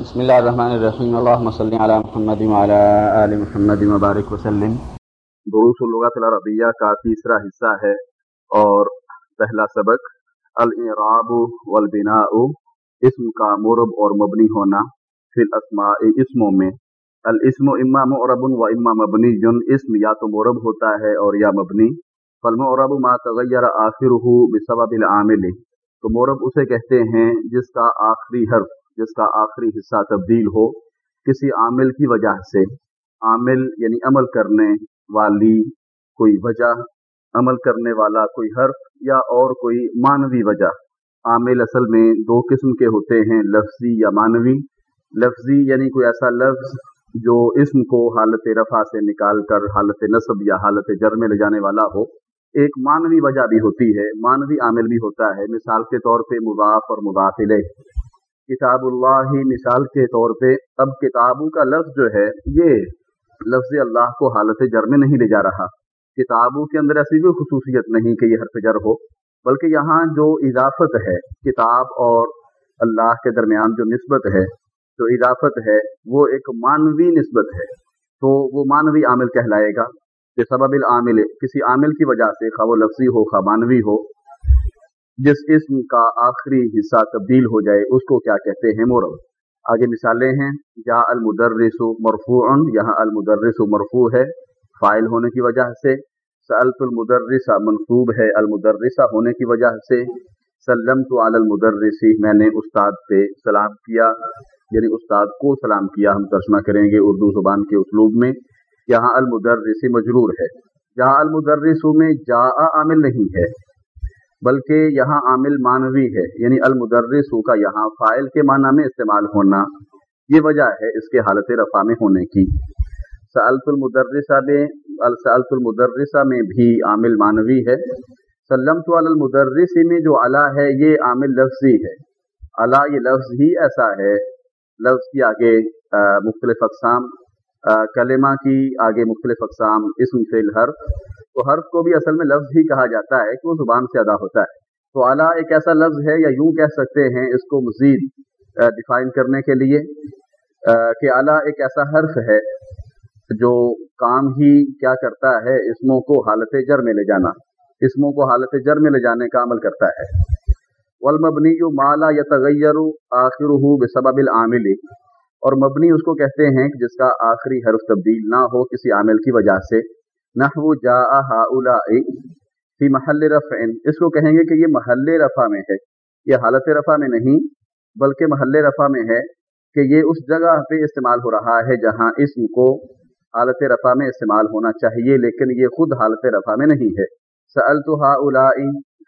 بسم اللہ الرحمن الرحیم. اللہم صلی علی محمد وعلی آل محمد مبارک وسلم. دروس اللغت العربیہ کا تیسرا حصہ ہے اور پہلا سبق الاعراب والبناء، اسم کا مرب اور مبنی ہونا فی الاسماء اسموں میں۔ الاسم اما معرب و اما مبنی، جن اسم یا تو مرب ہوتا ہے اور یا مبنی۔ فالمعرب ما تغیر آخرہ بسبب العامل، تو مورب اسے کہتے ہیں جس کا آخری حرف جس کا آخری حصہ تبدیل ہو کسی عامل کی وجہ سے۔ عامل یعنی عمل کرنے والی کوئی وجہ، عمل کرنے والا کوئی حرف یا اور کوئی مانوی وجہ۔ عامل اصل میں دو قسم کے ہوتے ہیں، لفظی یا مانوی لفظی یعنی کوئی ایسا لفظ جو اسم کو حالت رفع سے نکال کر حالت نصب یا حالت جر میں لے جانے والا ہو۔ ایک مانوی وجہ بھی ہوتی ہے مانوی عامل بھی ہوتا ہے۔ مثال کے طور پہ مضاف اور مداخلے کتاب اللہ ہی مثال کے طور پہ اب کتابوں کا لفظ جو ہے، یہ لفظ اللہ کو حالت جر میں نہیں لے جا رہا۔ کتابوں کے اندر ایسی بھی خصوصیت نہیں کہ یہ حرف جر ہو، بلکہ یہاں جو اضافت ہے، کتاب اور اللہ کے درمیان جو نسبت ہے، جو اضافت ہے، وہ ایک مانوی نسبت ہے۔ تو وہ مانوی عامل کہلائے گا۔ کہ سبب العامل، کسی عامل کی وجہ سے، خواہ وہ لفظی ہو، خواہ مانوی ہو جس اسم کا آخری حصہ تبدیل ہو جائے، اس کو کیا کہتے ہیں مورب؟ آگے مثالیں ہیں یا المدرس مرفوع یہاں المدرس مرفوع ہے، فائل ہونے کی وجہ سے۔ سلط المدرسہ منصوب ہے المدرسہ ہونے کی وجہ سے۔ سلم تو المدرسی میں نے استاد پہ سلام کیا۔ یعنی استاد کو سلام کیا، ہم ترجمہ کریں گے اردو زبان کے اسلوب میں۔ یہاں المدرسی مجرور ہے۔ جہاں المدرسوں میں جا عامل نہیں ہے۔ بلکہ یہاں عامل مانوی ہے یعنی المدرس کا یہاں فائل کے معنی میں استعمال ہونا۔ یہ وجہ ہے اس کے حالت رفع میں ہونے کی۔ سلط المدرسہ میں سلط المدرسہ میں بھی عامل مانوی ہے۔ سلم تو المدرس میں جو علا ہے، یہ عامل لفظی ہے۔ علا یہ لفظ ہی ایسا ہے، لفظ کی آگے مختلف اقسام کلمہ کی آگے مختلف اقسام، اسم، فعل، حرف۔ تو حرف کو بھی اصل میں لفظ ہی کہا جاتا ہے کہ وہ زبان سے ادا ہوتا ہے۔ تو اعلیٰ ایک ایسا لفظ ہے یا یوں کہہ سکتے ہیں اس کو مزید ڈیفائن کرنے کے لیے کہ اعلیٰ ایک ایسا حرف ہے جو کام ہی کیا کرتا ہے اسموں کو حالت جر میں لے جانا، اسموں کو حالت جر میں لے جانے کا عمل کرتا ہے۔ والمبنی جو مالا یا تغیر آخر بے سبب العامل۔ اور مبنی اس کو کہتے ہیں کہ جس کا آخری حرف تبدیل نہ ہو کسی عامل کی وجہ سے۔ نحو جا فی محل رفع. اس کو کہیں گے کہ یہ محل رفع میں ہے. یہ حالت رفع میں نہیں، بلکہ محل رفع میں ہے کہ یہ اس جگہ پہ استعمال ہو رہا ہے جہاں اسم کو حالت رفع میں استعمال ہونا چاہیے، لیکن یہ خود حالت رفع میں نہیں ہے. سألت هؤلاء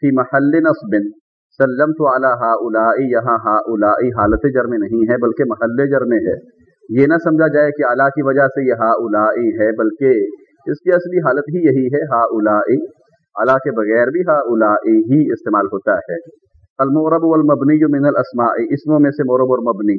فی محل نصب. سلمت على هؤلاء یہاں هؤلاء حالت جر میں نہیں ہے، بلکہ محل جر میں ہے. یہ نہ سمجھا جائے کہ اعلیٰ کی وجہ سے یہ هؤلاء ہے، بلکہ اس کی اصلی حالت ہی یہی ہے ہا الا الا کے بغیر بھی ہا الا ہی استعمال ہوتا ہے۔ المورب والمبنی من الاسماء اسموں میں سے مورب اور مبنی۔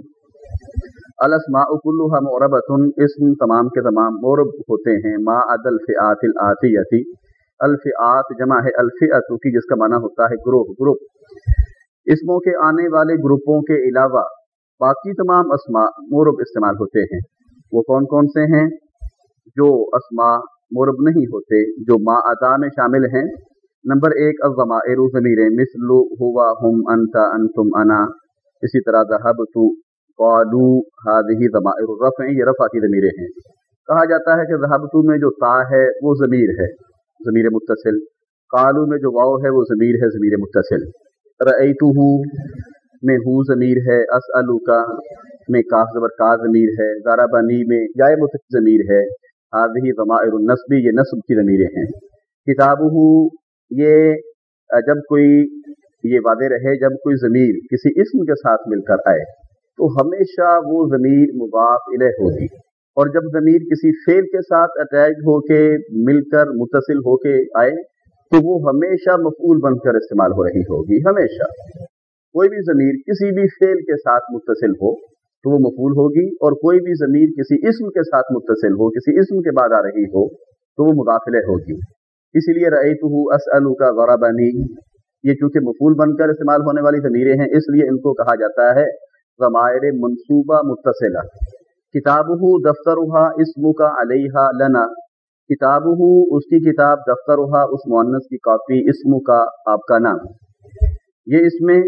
الاسماء کلها موربۃ اسم تمام کے تمام مورب ہوتے ہیں۔ ما عدل فئات الاتیتی الفئات جمع ہے الفئت کی، جس کا معنی ہوتا ہے گروہ، گروپ۔ اسموں کے آنے والے گروپوں کے علاوہ باقی تمام اسماء مورب استعمال ہوتے ہیں۔ وہ کون کون سے ہیں؟ جو اسما مرب نہیں ہوتے، جو ما ادا میں شامل ہیں۔ نمبر ایک ازما ایرو ضمیریں مثلو ہوا ہم انتا انتم انا۔ اسی طرح ذہب تو قالو ہادی ضمائر رف ہیں یہ رفع کی ضمیریں ہیں۔ کہا جاتا ہے کہ ذہب تو میں جو تا ہے، وہ ضمیر ہے، ضمیر متصل۔ قالو میں جو واؤ ہے، وہ ضمیر ہے، ضمیر متصل۔ رعیتو میں ہو ضمیر ہے۔ اسلو کا میں کاف زبر کا ضمیر ہے۔ زارا بنی میں یا متصل ضمیر ہے۔ حاضی ضمائر النصبی یہ نصب کی ضمیریں ہیں۔ کتاب یہ جب کوئی، یہ واضح رہے، جب کوئی ضمیر کسی اسم کے ساتھ مل کر آئے، تو ہمیشہ وہ ضمیر مضاف الہ ہوگی۔ اور جب ضمیر کسی فیل کے ساتھ اٹیچ ہو کے، مل کر متصل ہو کے آئے، تو وہ ہمیشہ مفعول بن کر استعمال ہو رہی ہوگی، ہمیشہ۔ کوئی بھی ضمیر کسی بھی فیل کے ساتھ متصل ہو تو وہ مفول ہوگی اور کوئی بھی ضمیر کسی اسم کے ساتھ متصل ہو، کسی اسم کے بعد آ رہی ہو، تو وہ مداخلے ہوگی۔ اسی لیے رعیت اسلو کا غورہ بنی یہ چونکہ مفول بن کر استعمال ہونے والی ضمیریں ہیں، اس لیے ان کو کہا جاتا ہے ضمائر منصوبہ متصلہ۔ کتاب دفتر اسم کا علیہ لنا۔ کتاب اس کی کتاب دفتر اس معنس کی کاپی اسم کا آپ کا نام۔ یہ اس میں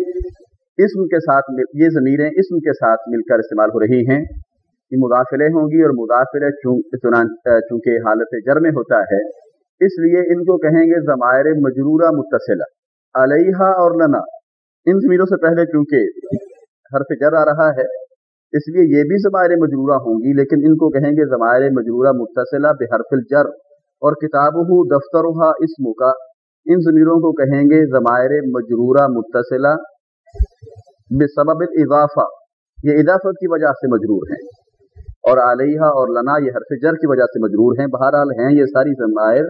اسم کے ساتھ یہ ضمیریں اسم کے ساتھ مل کر استعمال ہو رہی ہیں۔ یہ مداخلے ہوں گی اور مداخلے چونکہ حالت جر میں ہوتا ہے۔ اس لیے ان کو کہیں گے ضمائر مجرورہ متصلہ۔ علیہ اور لنا۔ ان ضمیروں سے پہلے چونکہ حرف جر آ رہا ہے، اس لیے یہ بھی ضمائر مجرورہ ہوں گی، لیکن ان کو کہیں گے ضمائر مجرورہ متصلہ بحرف الجر۔ اور کتاب ہو دفتر اسم کا۔ ان ضمیروں کو کہیں گے ضمائر مجرورہ متصلہ بسبب اضافہ یہ اضافت کی وجہ سے مجرور ہیں۔ اور علیہ اور لنا یہ حرف جر کی وجہ سے مجرور ہیں۔ بہرحال ہیں یہ ساری ضمائر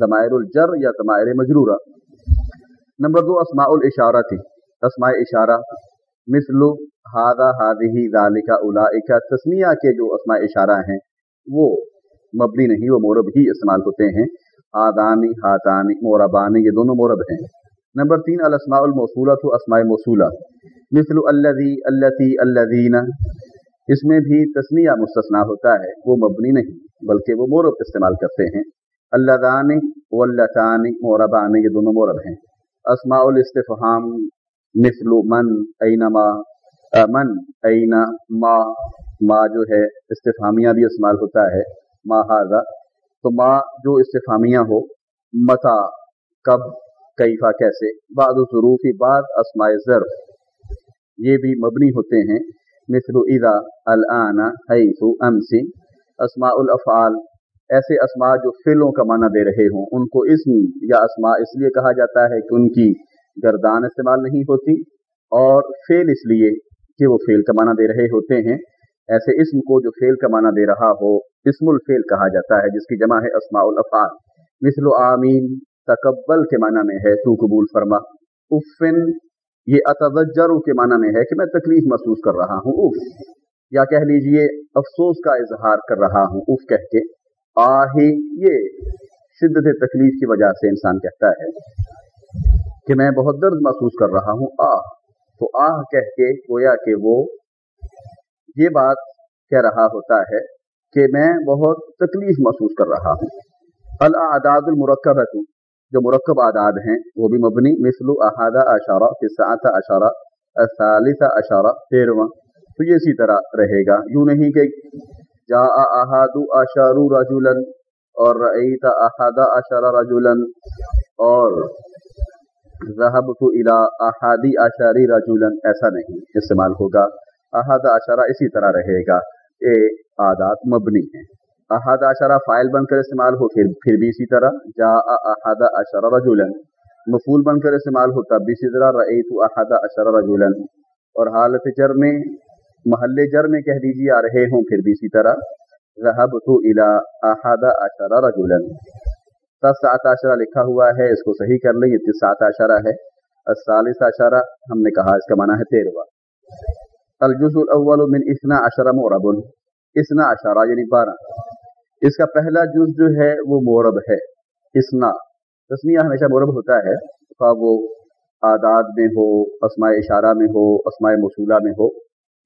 ضمائر الجر یا ضمائر مجرورہ۔ نمبر دو، اسماء الاشارہ تھی۔ اسماء اشارہ، مثل ہادہ ہادی ذالکا اولائکا تسمیہ کے جو اسماء اشارہ ہیں، وہ مبنی نہیں، وہ مورب ہی استعمال ہوتے ہیں۔ آدانی ہاتانی، موربانی، یہ دونوں مورب ہیں۔ نمبر تین الاسماء الموصولہ تو اسماء موصولہ مثل الذی اللتی الذین اس میں بھی تسمیہ مستثنا ہوتا ہے وہ مبنی نہیں بلکہ وہ مورب استعمال کرتے ہیں اللہ واللتانی موربانی یہ دونوں مورب ہیں اسماء الاستفہام مثل من اینما من اینا ما ما جو ہے استفامیہ بھی استعمال ہوتا ہے ما ہاضا تو ما جو استفامیہ ہو متا کب کیفا کیسے؟ بعد ضروفی بعد اسماء ضرف یہ بھی مبنی ہوتے ہیں۔ مثل اذا الان، حیث امسی اسماء الافعال۔ ایسے اسماء جو فعلوں کا معنی دے رہے ہوں۔ ان کو اسم یا اسماء اس لیے کہا جاتا ہے کہ ان کی گردان استعمال نہیں ہوتی اور فیل اس لیے کہ وہ فیل کا معنی دے رہے ہوتے ہیں۔ ایسے اسم کو جو فیل کا معنی دے رہا ہو، اسم الفیل کہا جاتا ہے، جس کی جمع ہے اسماء الافعال۔ مثل آمین تکبل کے معنی میں ہے، تو قبول فرما۔ افن یہ اتذجر کے معنی میں ہے کہ میں تکلیف محسوس کر رہا ہوں۔ اف یا کہہ لیجیے، افسوس کا اظہار کر رہا ہوں۔ اف کہہ کے آہی یہ شدت تکلیف کی وجہ سے انسان کہتا ہے کہ میں بہت درد محسوس کر رہا ہوں۔ آہ، تو آہ کہہ کے، گویا کہ وہ یہ بات کہہ رہا ہوتا ہے کہ میں بہت تکلیف محسوس کر رہا ہوں۔ الاعداد المرکب جو مرکب اعداد ہیں، وہ بھی مبنی مثل احادہ اشارہ فسعت اشارہ ثالث اشارہ تیرواں۔ تو یہ اسی طرح رہے گا۔ یوں نہیں کہ جا احاد اشارو رجولن اور رعیت احادہ اشارہ رجولن اور ذہب تو الا احادی اشاری رجولن ایسا نہیں استعمال ہوگا۔ احاد اشارہ اسی طرح رہے گا۔ اے عادات مبنی ہیں۔ احاد اشارہ فائل بن کر استعمال ہو، پھر پھر بھی اسی طرح۔ جا احاد اشارہ رجولن مفول بن کر استعمال ہو تب بھی اسی طرح رعیت احاد اشارہ رجولن اور حالت جر میں محل جر میں کہہ دیجیے آ رہے ہوں۔ پھر بھی اسی طرح۔ ذہب تو الا احاد اشارہ رجولن سات اشارہ لکھا ہوا ہے، اس کو صحیح کر لیں۔ یہ سات اشارہ ہے۔ الثالث اشارہ، ہم نے کہا اس کا معنی ہے تیروا الجز الاول من اسنا اشرہ مورب اسنا اشارہ یعنی بارہ۔ اس کا پہلا جز جو ہے وہ مورب ہے اسنا تسمیہ ہمیشہ مورب ہوتا ہے، خواہ وہ آداد میں ہو، اسماء اشارہ میں ہو، اسماء موصولہ میں ہو۔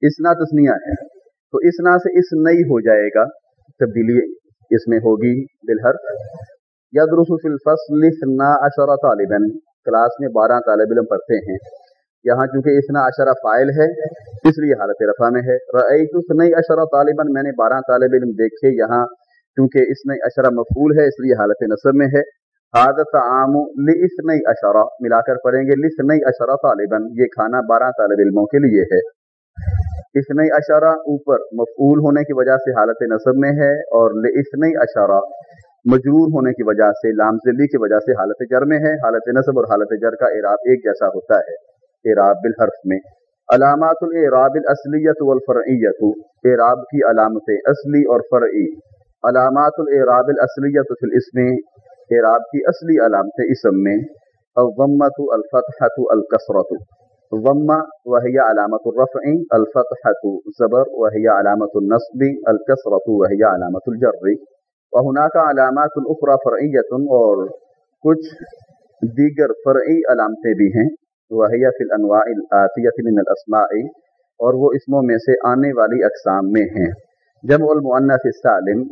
اسنا تسمیہ ہے۔ تو اسنا سے اس نئی ہو جائے گا، تبدیلی اس میں ہوگی بالحرف۔ یدرس فی الفصل اثنا عشرہ طالبا۔ کلاس میں بارہ طالب علم پڑھتے ہیں۔ یہاں چونکہ اتنا اشرہ فائل ہے، اس لیے حالت رفع میں ہے۔ رعیت نئی اشرہ طالباً، میں نے بارہ طالب علم دیکھے، یہاں چونکہ اس نئی اشرہ مفول ہے، اس لیے حالت نصب میں ہے۔ عادت عام لس نئی اشرہ ملا کر پڑھیں گے لس نئی اشرہ طالباً، یہ کھانا بارہ طالب علموں کے لیے ہے۔ اس نئی اشارہ اوپر مفعول ہونے کی وجہ سے حالت نصب میں ہے اور اس نئی اشارہ مجرور ہونے کی وجہ سے لام ذلی کی وجہ سے حالت جر میں ہے۔ حالت نصب اور حالت جر کا اعراب ایک جیسا ہوتا ہے۔ اعراب بالحرف میں۔ علامات الاعراب الاصلیت والفرعیت اعراب کی علامتیں اصلی اور فرعی۔ علامات الاعراب الاصلیت فی الاسم اعراب کی اصلی علامتیں اسم میں الضمت الفتحت الکسرت ضمہ وہی علامت الرفع الفتحت زبر وہی علامت النصب الکسرت وہی علامت الجر. وہنا کا علامات الخرا فرعیت اور کچھ دیگر فرعی علامتیں بھی ہیں. وحیہ فی الانواع الآتیت من الاسماء اور وہ اسموں میں سے آنے والی اقسام میں ہیں. جمع المعنث السالم،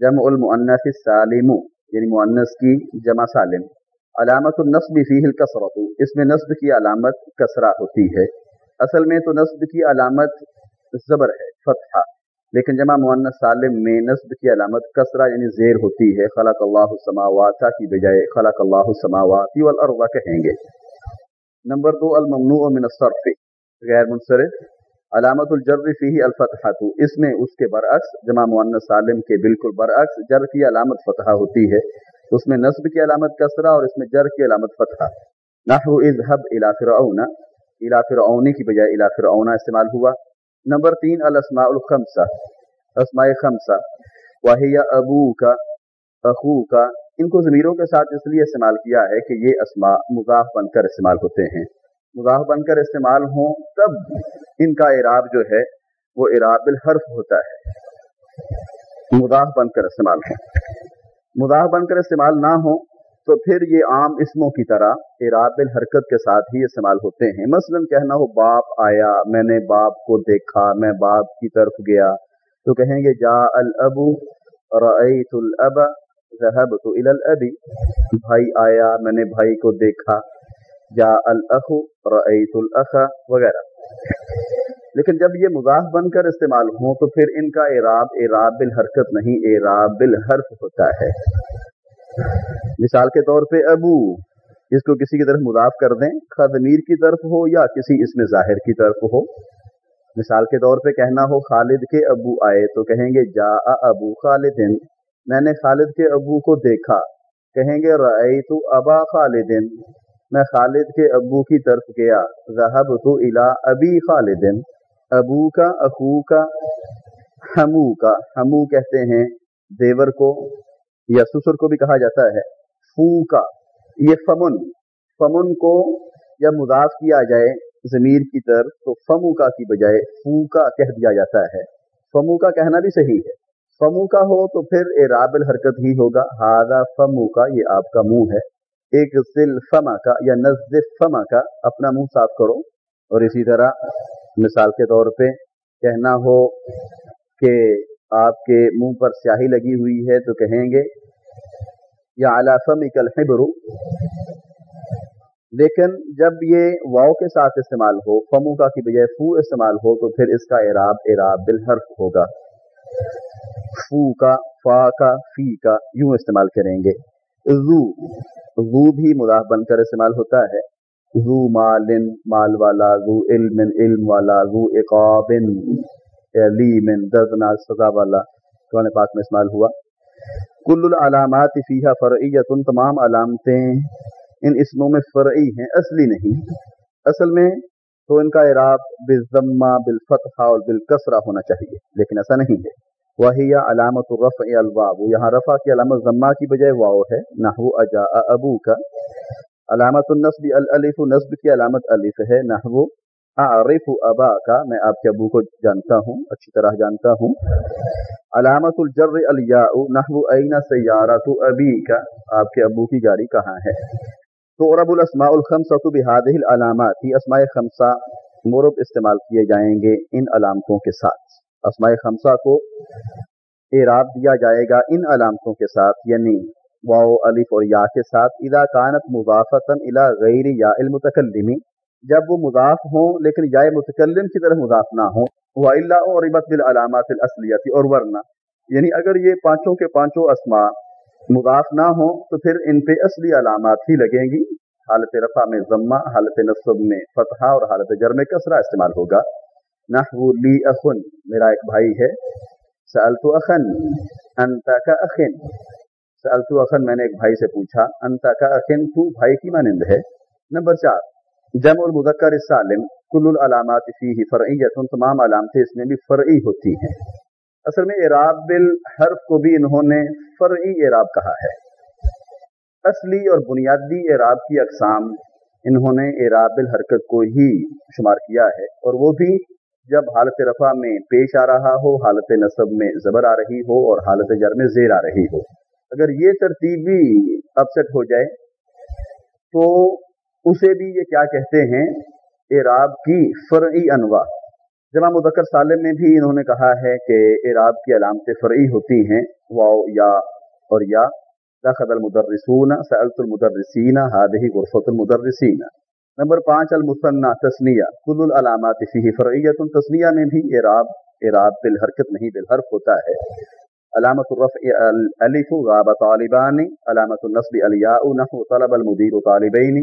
جمع المعنث السالم یعنی معنث کی جمع سالم. علامت النصب فیہ الکسرت اس میں نصب کی علامت کسرہ ہوتی ہے. اصل میں تو نصب کی علامت زبر ہے، فتحہ. لیکن جمع معنث سالم میں نصب کی علامت کسرہ یعنی زیر ہوتی ہے. خلق اللہ السماوات کی بجائے خلق اللہ السماوات والارض کہیں گے. نمبر دو، الممنوع من الصرف، غیر منصرف. علامت الجر فی الفتحۃ، اس میں اس کے برعکس جمع معنث سالم کے بالکل برعکس جر کی علامت فتحہ ہوتی ہے۔ اس میں نصب کی علامت کسرہ اور اس میں جر کی علامت فتحہ۔ نحو اذهب الى فرعون الى فرعون کی بجائے الى فرعون استعمال ہوا۔ نمبر تین، الاسماء الخمسہ۔ اسماء خمسہ۔ وہی ابو کا اخو کا ان کو ضمیروں کے ساتھ اس لیے استعمال کیا ہے کہ یہ اسماء مضاف بن کر استعمال ہوتے ہیں۔ مضاف بن کر استعمال ہوں تب ان کا اعراب جو ہے وہ اعراب الحرف ہوتا ہے۔ مضاف بن کر استعمال ہوں۔ مضاف بن کر استعمال نہ ہو تو پھر یہ عام اسموں کی طرح اعراب الحرکت کے ساتھ ہی استعمال ہوتے ہیں۔ مثلا کہنا ہو، باپ آیا، میں نے باپ کو دیکھا، میں باپ کی طرف گیا۔ تو کہیں گے، جا الابو، رأیت الاب ذهبت الى الابی بھائی آیا، میں نے بھائی کو دیکھا۔ جا الاخ رأیت الاخ وغیرہ۔ لیکن جب یہ مضاف بن کر استعمال ہوں تو پھر ان کا اعراب اعراب بالحرکت نہیں اعراب بالحرف ہوتا ہے۔ مثال کے طور پہ ابو، اس کو کسی کی طرف مضاف کر دیں خدمیر کی طرف ہو یا کسی اس میں ظاہر کی طرف ہو۔ مثال کے طور پہ کہنا ہو خالد کے ابو آئے تو کہیں گے جا ابو خالد۔ میں نے خالد کے ابو کو دیکھا۔ کہیں گے رأیت ابا خالد۔ میں خالد کے ابو کی طرف گیا۔ ذہب تو الا ابی خالد، ابو کا، اخو کا ہمو کا۔ ہمو کہتے ہیں دیور کو یا سسر کو بھی کہا جاتا ہے۔ فو کا۔ یہ فمن فمن کو جب مضاف کیا جائے ضمیر کی طرف تو فمو کا کی بجائے فو کا کہہ دیا جاتا ہے۔ فمو کا کہنا بھی صحیح ہے۔ فمو کا ہو تو پھر اعراب الحرکت ہی ہوگا۔ ہاضا فمو کا، یہ آپ کا منہ ہے۔ ایک ذل فما کا یا نزد فما کا اپنا منہ صاف کرو۔ اور اسی طرح مثال کے طور پہ کہنا ہو کہ آپ کے منہ پر سیاہی لگی ہوئی ہے تو کہیں گے، یا اعلی فم الحبر۔ لیکن جب یہ واؤ کے ساتھ استعمال ہو فمو کا کی بجائے فو استعمال ہو، تو پھر اس کا اعراب اعراب بالحرف ہوگا۔ فو کا، فا کا، فی کا یوں استعمال کریں گے۔ زو زو بھی مضاف بن کر استعمال ہوتا ہے۔ زو مال مال والا زو علم علم والا زو اقاب علیم دردنا سزا والا۔ قرآن پاک میں استعمال ہوا۔ کل العلامات فیحہ فرعیت ان تمام علامتیں ان اسموں میں فرعی ہیں، اصلی نہیں۔ اصل میں تو ان کا اعراب بالضمہ، بالفتحہ اور بالکسرہ ہونا چاہیے، لیکن ایسا نہیں ہے۔ وہی علامت الرفع الواو یہاں رفع کی علامت ضمہ کی بجائے واو ہے۔ نحو اجا ابو کا علامت النصب الالف، نصب کی علامت الف ہے۔ نحو اعرف ابا کا میں آپ کے ابو کو جانتا ہوں، اچھی طرح جانتا ہوں۔ علامت الجر الیاء۔ نحو این سیارت ابی کا آپ کے ابو کی گاڑی کہاں ہے؟ تو رب الاسماء الخمسۃ بهذه العلامات۔ اسماء خمسہ مرب استعمال کیے جائیں گے ان علامتوں کے ساتھ۔ اسماء خمسہ کو اعراب دیا جائے گا ان علامتوں کے ساتھ یعنی واؤ الف اور یا کے ساتھ ادا کانت مضافتا الى غیر یا المتکلمی جب وہ مضاف ہوں لیکن یا متکلم کی طرف مضاف نہ ہوں، وہ اللہ اور عبت بالعلامات الاصلیتی اور ورنہ۔ یعنی اگر یہ پانچوں کے پانچوں اسماء مضاف نہ ہوں تو پھر ان پہ اصلی علامات ہی لگیں گی۔ حالت رفع میں ضمہ، حالت نصب میں فتحہ اور حالت جرم کسرہ استعمال ہوگا۔ نحو لی اخن، میرا ایک بھائی ہے۔ سألت اخن انتا کا اخن؟ سألت اخن، میں نے ایک بھائی سے پوچھا انتا کا اخن تو بھائی کی مانند ہے؟ نمبر چار، جمع المذکر السالم، کل العلامات فیہ فرعیت، تمام علامتیں اس میں بھی فرعی ہوتی ہیں۔ اصل میں اعراب بالحرف کو بھی انہوں نے فرعی اعراب کہا ہے۔ اصلی اور بنیادی اعراب کی اقسام انہوں نے اعراب الحرکت کو ہی شمار کیا ہے، اور وہ بھی جب حالت رفع میں پیش آ رہا ہو، حالت نصب میں زبر آ رہی ہو اور حالت جر میں زیر آ رہی ہو، اگر یہ ترتیبی اپسٹ ہو جائے تو اسے بھی یہ کیا کہتے ہیں؟ اعراب کی فرعی انواع۔ جمع مذکر سالم میں بھی انہوں نے کہا ہے کہ اعراب کی علامت فرعی ہوتی ہیں واؤ یا اور یا دخل المدرسون، سألت المدرسین، هذه غرفة المدرسین۔ نمبر پانچ، المثنى تسنیہ کل العلامات فیہ فرعیت تسنیہ میں بھی اعراب اعراب بالحرکت نہیں، بالحرف ہوتا ہے۔ علامت الرفع، الالف غاب طالبان علامت النصب، الیاء، نحو طلب المدیر طالبین۔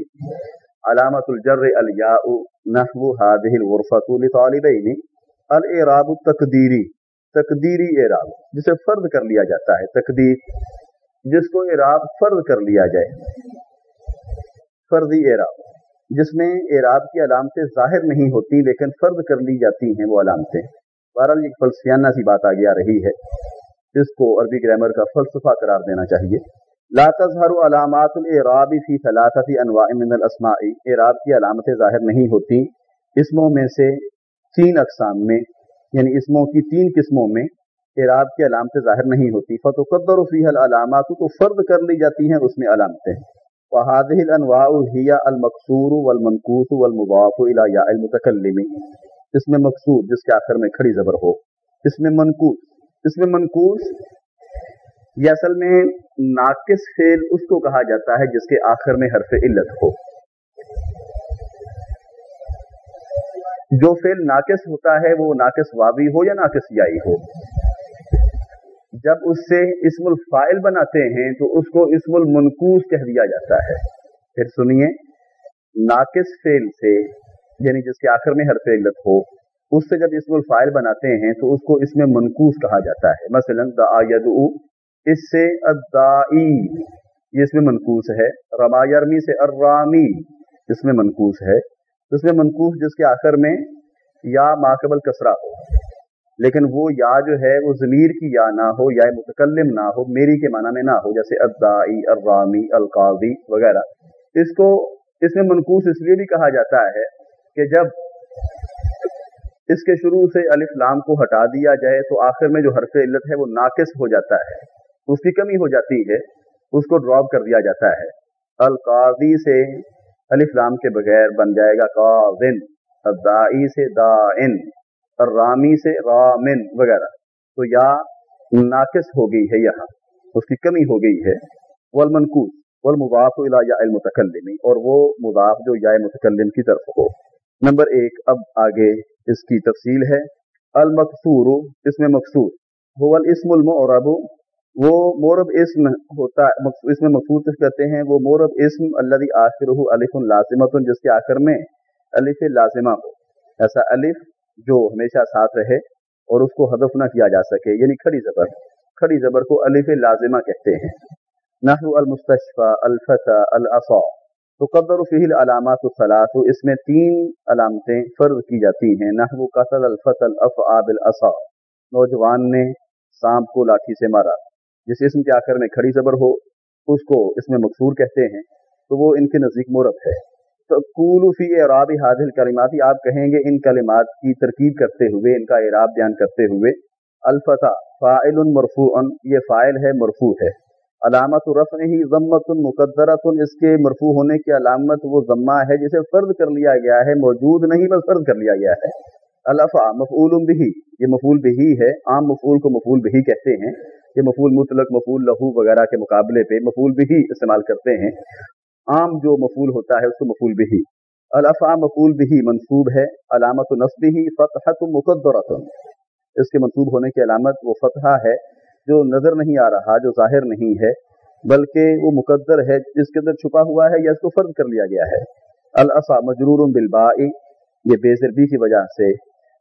علامت الجر، الیاء، نحو هذه الغرفة لطالبین۔ الاعراب التقدیری، تقدیری اعراب، جسے فرض کر لیا جاتا ہے۔ تقدیر، جس کو اعراب فرض کر لیا جائے۔ فرضی اعراب۔ جس میں اعراب کی علامتیں ظاہر نہیں ہوتی لیکن فرض کر لی جاتی ہیں وہ علامتیں بہرحال ایک فلسفیانہ سی بات آگے آ رہی ہے۔ اس کو عربی گرامر کا فلسفہ قرار دینا چاہیے۔ لا تظہر علامات الاعراب فی ثلاثت انواع من الاسماء۔ اعراب کی علامتیں ظاہر نہیں ہوتی۔ اسموں میں سے تین اقسام میں یعنی اسموں کی تین قسموں میں اعراب کی علامتیں ظاہر نہیں ہوتی۔ فتقدر فیہ العلامات تو فرض کر لی جاتی ہیں اس میں علامتیں۔ وهذه الانواع هي المقصور والمنقوص والمضاف الى ياء المتكلم. اس میں مقصور جس کے آخر میں کھڑی زبر ہو. اس میں منقوص، اس میں منقوص یہ اصل میں ناقص فعل اس کو کہا جاتا ہے جس کے آخر میں حرف علت ہو. جو فعل ناقص ہوتا ہے وہ ناقص وابی ہو یا ناقص یائی ہو؟ جب اس سے اسم الفائل بناتے ہیں تو اس کو اسم المنقوس کہہ دیا جاتا ہے۔ پھر سنیے، ناقص فعل سے یعنی جس کے آخر میں حرف علت ہو، اس سے جب اسم الفائل بناتے ہیں تو اس کو اس میں منقوس کہا جاتا ہے۔ مثلا دا یدعو، اس سے ادائی یہ اس میں منقوس ہے۔ رما یرمی سے ارامی اس میں منقوس ہے۔ اس میں منقوس جس کے آخر میں یا ماقبل کسرا ہو۔ لیکن وہ یا جو ہے وہ ضمیر کی یا نہ ہو یا متکلم نہ ہو، میری کے معنی میں نہ ہو، جیسے ادائی ارامی القاضی وغیرہ۔ اس کو، اس میں منقوس اس لیے بھی کہا جاتا ہے کہ جب اس کے شروع سے الف لام کو ہٹا دیا جائے تو آخر میں جو حرف علت ہے وہ ناقص ہو جاتا ہے، اس کی کمی ہو جاتی ہے، اس کو ڈراپ کر دیا جاتا ہے۔ القاضی سے الف لام کے بغیر بن جائے گا قاضن الدائی سے دا ان رامی سے رامن وغیرہ۔ تو یا ناقص ہو گئی ہے یہاں، اس کی کمی ہو گئی ہے۔ والمنقوص والمضاف الى یا المتکلم، اور وہ مضاف جو یا متکلم کی طرف ہو۔ نمبر ایک، اب آگے اس کی تفصیل ہے۔ المقصور، اس میں مقصور۔ هو الاسم المعرب، وہ مورب اسم ہوتا ہے اس میں مقصود کہتے ہیں، وہ مورب اسم اللہ آخر الف لازمت جس کے آخر میں الف لازمہ ہو۔ ایسا الف جو ہمیشہ ساتھ رہے اور اس کو حذف نہ کیا جا سکے یعنی کھڑی زبر کھڑی زبر کو الف لازمہ کہتے ہیں۔ نحو المستشفى الفتح الصا تو قدر فی العلامات الصلاۃ اس میں تین علامتیں فرض کی جاتی ہیں۔ نحو قتل الفت الافعاب الاسا نوجوان نے سانپ کو لاٹھی سے مارا۔ جس اسم کے آخر میں کھڑی زبر ہو، اس کو اس میں مقصور کہتے ہیں، تو وہ ان کے نزدیک مورب ہے۔ فی اعراب حاضل کلماتی آپ کہیں گے ان کلمات کی ترکیب کرتے ہوئے، ان کا اعراب بیان کرتے ہوئے الفتح فائل مرفوع یہ فائل ہے، مرفوع ہے۔ علامت رفع ہی ضمت المقدرت اس کے مرفوع ہونے کی علامت وہ ضمہ ہے جسے فرض کر لیا گیا ہے، موجود نہیں بس فرض کر لیا گیا ہے۔ الفا مفعول بہی، یہ مفعول بہی ہے، عام مفعول کو مفعول بہی کہتے ہیں۔ یہ مفول مطلق مفول لہو وغیرہ کے مقابلے پہ مفول بھی استعمال کرتے ہیں۔ عام جو مفول ہوتا ہے اس کو مفول بھی الفا مفول بھی منصوب ہے، علامت و نصب ہی فتح مقدرۃ اس کے منصوب ہونے کی علامت وہ فتحہ ہے جو نظر نہیں آ رہا، جو ظاہر نہیں ہے، بلکہ وہ مقدر ہے، جس کے اندر چھپا ہوا ہے یا اس کو فرض کر لیا گیا ہے. الفا مجرور بالبا یہ بے ضربی کی وجہ سے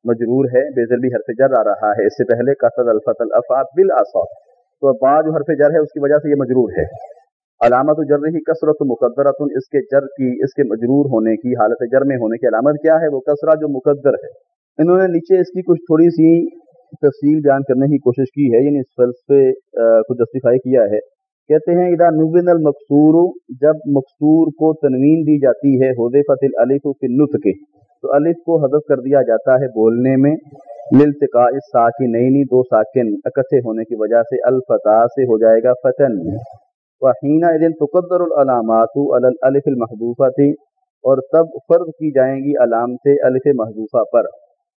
مجرور ہے، بے ضربی حرف جر آ رہا ہے. اس سے پہلے قصد الفت الفا بالآصا تو با جو حرف جر ہے، اس کی وجہ سے یہ مجرور ہے. علامت جر ہی کثرت مقدرت اس کے جر کی، اس کے مجرور ہونے کی، حالت جر میں ہونے کی علامت کیا ہے؟ وہ کثرہ جو مقدر ہے۔ انہوں نے نیچے اس کی کچھ تھوڑی سی تفصیل بیان کرنے کی کوشش کی ہے یعنی اس فلسفے کو جسٹیفائی کیا ہے۔ کہتے ہیں ادا نبن المقصور، جب مقصور کو تنوین دی جاتی ہے حدیفت الف فی کے تو الف کو حذف کر دیا جاتا ہے بولنے میں۔ ملتقا اس ساکی نئی نئی دو ساکن اکٹھے ہونے کی وجہ سے الفتح سے ہو جائے گا فتن۔ وحینہ دن تقدر العلامات الف المحبوفہ تھی اور تب فرض کی جائیں گی علامت الف محبوفہ پر۔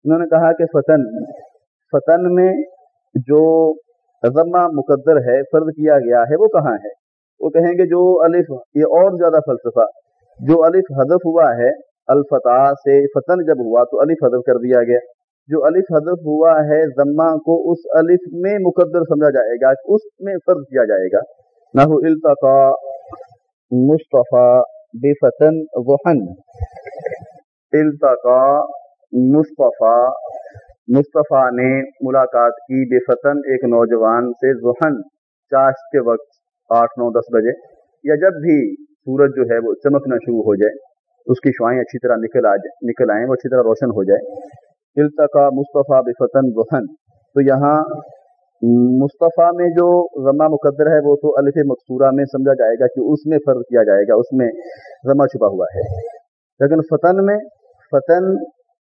انہوں نے کہا کہ فتن فتن میں جو ضمہ مقدر ہے، فرض کیا گیا ہے، وہ کہاں ہے؟ وہ کہیں گے جو الف، یہ اور زیادہ فلسفہ، جو الف حذف ہوا ہے الفتح سے فتن جب ہوا تو الف حذف کر دیا گیا۔ جو الف حذف ہوا ہے، ضمہ کو اس الف میں مقدر سمجھا جائے گا، اس میں فرض کیا جائے گا۔ نہ التقا مصطفیٰ بے فتن وحن التقا مصطفیٰ مصطفیٰ نے ملاقات کی بے فتن ایک نوجوان سے ذہن چاش کے وقت آٹھ، نو، دس بجے. یا جب بھی سورج جو ہے وہ چمکنا شروع ہو جائے، اس کی شوائیں اچھی طرح نکل آ جائے نکل آئیں، وہ اچھی طرح روشن ہو جائے. التقا مصطفیٰ بفتن وحن تو یہاں مصطفیٰ میں جو ضمہ مقدر ہے وہ تو الف مقصورہ میں سمجھا جائے گا کہ اس میں فرض کیا جائے گا، اس میں ضمہ چھپا ہوا ہے۔ لیکن فتن میں، فتن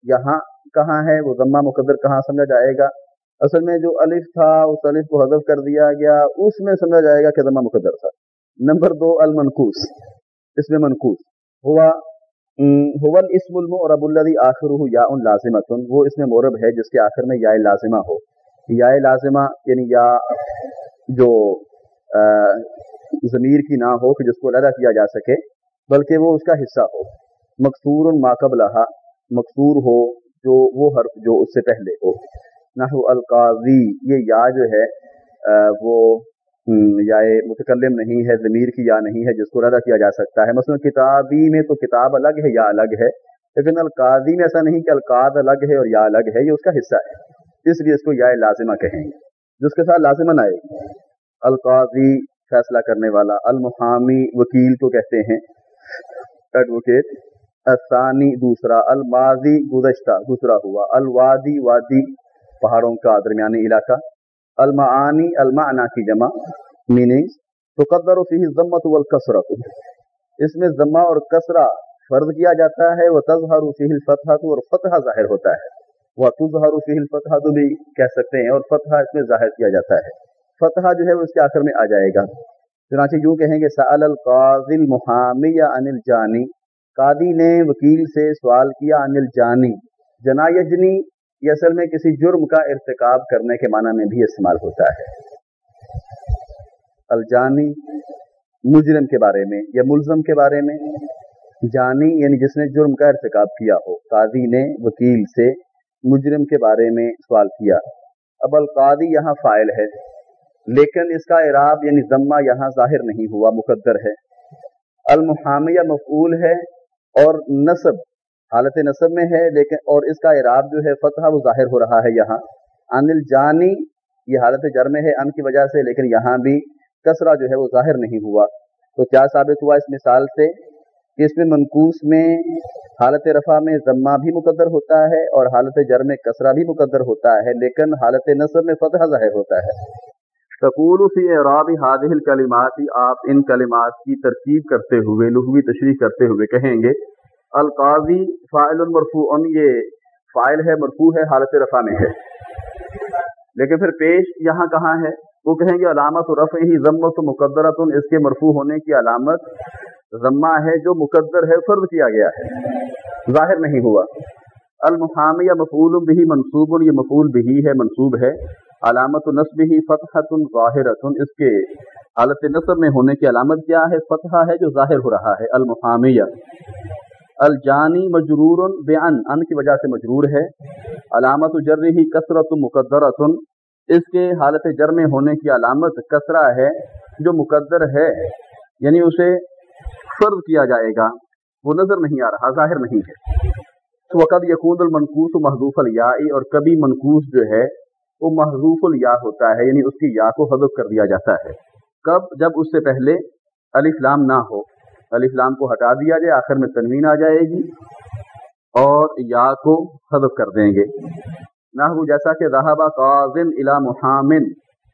یہاں کہاں ہے، وہ ضمہ مقدر کہاں سمجھا جائے گا؟ اصل میں جو الف تھا، اس الف کو حذف کر دیا گیا، اس میں سمجھا جائے گا کہ ضمہ مقدر تھا۔ نمبر دو المنقوس اس میں منقوس ہوا حول اسم المعرب الذي آخره یا ان لازمت وہ اس میں مورب ہے جس کے آخر میں یا لازمہ ہو۔ یا لازمہ یعنی یا جو ضمیر کی نہ ہو کہ جس کو علیحدہ کیا جا سکے، بلکہ وہ اس کا حصہ ہو۔ مقصور ماقبلہ مقصور ہو جو وہ حرف جو اس سے پہلے ہو۔ نحو القاضی، یہ یا جو ہے وہ یا متکلم نہیں ہے، ضمیر کی یا نہیں ہے، جس کو ادا کیا جا سکتا ہے۔ مثلا کتابی میں تو کتاب الگ ہے یا الگ ہے، لیکن القاضی میں ایسا نہیں کہ القاد الگ ہے اور یا الگ ہے، یہ اس کا حصہ ہے۔ اس لیے اس کو یا لازمہ کہیں گے۔ جس کے ساتھ لازمن آئے، القاضی فیصلہ کرنے والا، المحامی وکیل کو کہتے ہیں ایڈوکیٹ ثانی دوسرا، الماضی گزشتہ، دوسرا ہوا، الوادی وادی پہاڑوں کا درمیانی علاقہ، المعانی المعنا کی جمع میننگ تو قدر فی ضمت والکسرت اس میں ضمہ اور کسرہ فرض کیا جاتا ہے وہ تظہر فی الفتح اور فتح ظاہر ہوتا ہے۔ وہ تظہر فی الفتح تو بھی کہہ سکتے ہیں اور فتح اس میں ظاہر کیا جاتا ہے۔ فتح جو ہے وہ اس کے آخر میں آ جائے گا۔ چنانچہ یوں کہیں گے، سأل القاضی المحامی یا ان الجانی قاضی نے وکیل سے سوال کیا ان الجانی جنا یجنی، یہ اصل میں کسی جرم کا ارتکاب کرنے کے معنی میں بھی استعمال ہوتا ہے۔ الجانی، مجرم کے بارے میں یا ملزم کے بارے میں۔ جانی یعنی جس نے جرم کا ارتکاب کیا ہو۔ قاضی نے وکیل سے مجرم کے بارے میں سوال کیا۔ اب القاضی یہاں فائل ہے، لیکن اس کا عراب یعنی ضمہ یہاں ظاہر نہیں ہوا، مقدر ہے۔ المحامیہ مفعول ہے اور نصب، حالت نصب میں ہے، لیکن اور اس کا عراب جو ہے فتح وہ ظاہر ہو رہا ہے یہاں۔ ان الجانی یہ حالت جرم ہے ان کی وجہ سے، لیکن یہاں بھی کسرہ جو ہے وہ ظاہر نہیں ہوا۔ تو کیا ثابت ہوا اس مثال سے؟ اس میں منقوس میں حالت رفع میں ضمہ بھی مقدر ہوتا ہے اور حالت جرم کسرہ بھی مقدر ہوتا ہے، لیکن حالت نصب میں فتح ظاہر ہوتا ہے۔ شکول فی اعراب حاضح الکلمات آپ ان کلمات کی ترکیب کرتے ہوئے، لغوی تشریح کرتے ہوئے کہیں گے، القاضی فائل المرفوع یہ فائل ہے، مرفوع ہے، حالت رفع میں ہے۔ لیکن پھر پیش یہاں کہاں ہے؟ وہ کہیں گے علامت رفع ہی ضمت مقدرت اس کے مرفوع ہونے کی علامت ضمہ ہے جو مقدر ہے فرض کیا گیا ہے۔ ظاہر نہیں ہوا۔ المحام یا مفول بھی منصوب، یہ مفول بھی ہے، منصوب ہے۔ علامت نصب ہی فتح ظاہر اس کے حالت نصب میں ہونے کی علامت کیا ہے؟ فتح ہے جو ظاہر ہو رہا ہے۔ المحامیہ۔ الجانی مجرور بے ان کی وجہ سے مجرور ہے۔ علامت جر ہی کثرت مقدرت اس کے حالت جر میں ہونے کی علامت کثرہ ہے جو مقدر ہے یعنی اسے فرض کیا جائے گا۔ وہ نظر نہیں آ رہا، ظاہر نہیں ہے۔ وقت یقون المنقوس و محضوف الیا اور کبھی منقوس جو ہے، وہ محضوف الیا ہوتا ہے یعنی اس کی یا کو حذف کر دیا جاتا ہے۔ کب؟ جب اس سے پہلے الف لام نہ ہو۔ لام کو ہٹا دیا جائے، آخر میں تنوین آ جائے گی اور یا کو حذف کر دیں گے۔ نہ جیسا کہ رہبا قاضن الا محامن،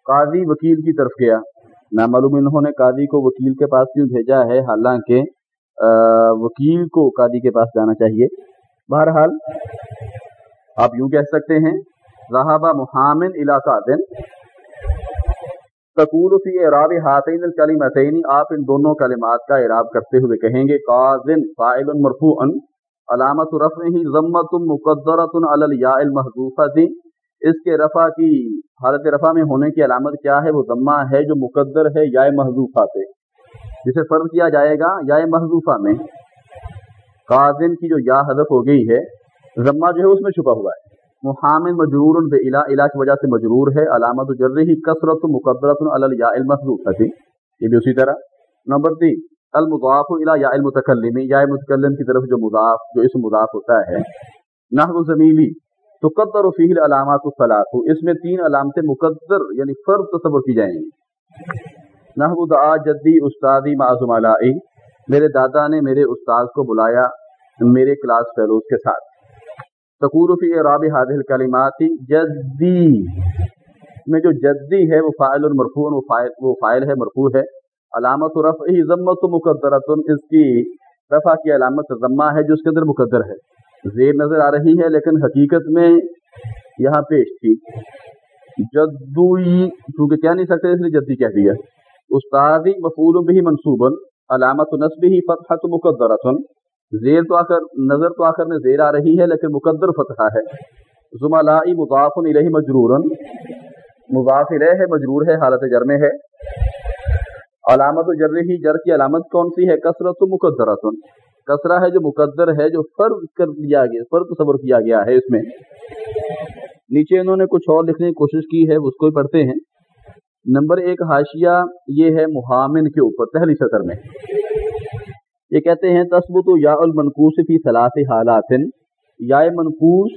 قاضی وکیل کی طرف گیا۔ نہ معلوم انہوں نے قاضی کو وکیل کے پاس کیوں بھیجا ہے، حالانکہ وکیل کو قاضی کے پاس جانا چاہیے۔ بہرحال، آپ یوں کہہ سکتے ہیں رہبا محامن الا قاضن۔ تقول فی اعراب ہاتین الکلمتین، آپ ان دونوں کلمات کا اعراب کرتے ہوئے کہیں گے، قاضن، فاعل مرفوع علامت رفع ہی ضمت مقدرۃ الیا المحضوفہ تھی اس کے رفع کی حالت رفع میں ہونے کی علامت کیا ہے؟ وہ ضمہ ہے جو مقدر ہے یا محضوفہ سے جسے فرض کیا جائے گا یا محضوفہ میں۔ قاضن کی جو یا حذف ہو گئی ہے، ضمہ جو ہے اس میں چھپا ہوا ہے۔ محامد مجرور بے الا الا کی وجہ سے مجرور ہے۔ علامت جرری کثرت مقدرت الیا المحضوفہ تھی یہ بھی اسی طرح۔ نمبر تین المضاف الى یا المتکلم یا متکلم کی طرف جو مضاف، جو اس مضاف ہوتا ہے، نحو زمیلی تقدر فیہ العلامات الصلاۃ اس میں تین علامتیں مقدر یعنی فرض تصور کی جائیں گی۔ نحو دعا جدی استادی معظم علائی میرے دادا نے میرے استاد کو بلایا میرے کلاس فیلوز کے ساتھ۔ تقور فی اعراب هذه الکلمات جدی، میں جو جدی ہے وہ فاعل المرفوع وہ فاعل وہ فاعل ہے مرفوع ہے۔ علامت رفع ہی ضمت مقدرۃ، اس کی رفع کی علامت ضمہ ہے جو اس کے اندر مقدر ہے۔ زیر نظر آ رہی ہے، لیکن حقیقت میں یہاں پیش تھی۔ جدوئی کیونکہ کہہ نہیں سکتے، اس لیے جدی کہہ دیا۔ استادی مفول بھی منصوب علامت نصب ہی فتح مقدرۃ۔ زیر تو آخر، نظر تو آخر میں زیر آ رہی ہے، لیکن مقدر فتح ہے۔ زملائی مضاف الیہ مجرور مضاف الیہ مجرور ہے، حالت جرم ہے۔ علامت و جر ہی جر کی علامت کون سی ہے؟ کثرت و مقدر کثرہ ہے جو مقدر ہے، جو فرض کر دیا گیا فرض تصور کیا گیا ہے اس میں۔ نیچے انہوں نے کچھ اور لکھنے کی کوشش کی ہے اس کو ہی پڑھتے ہیں۔ نمبر ایک، حاشیہ، یہ ہے محامن کے اوپر، پہلی سطر میں۔ یہ کہتے ہیں، تثبت یا المنقوس فی ثلاث حالات یا منقوس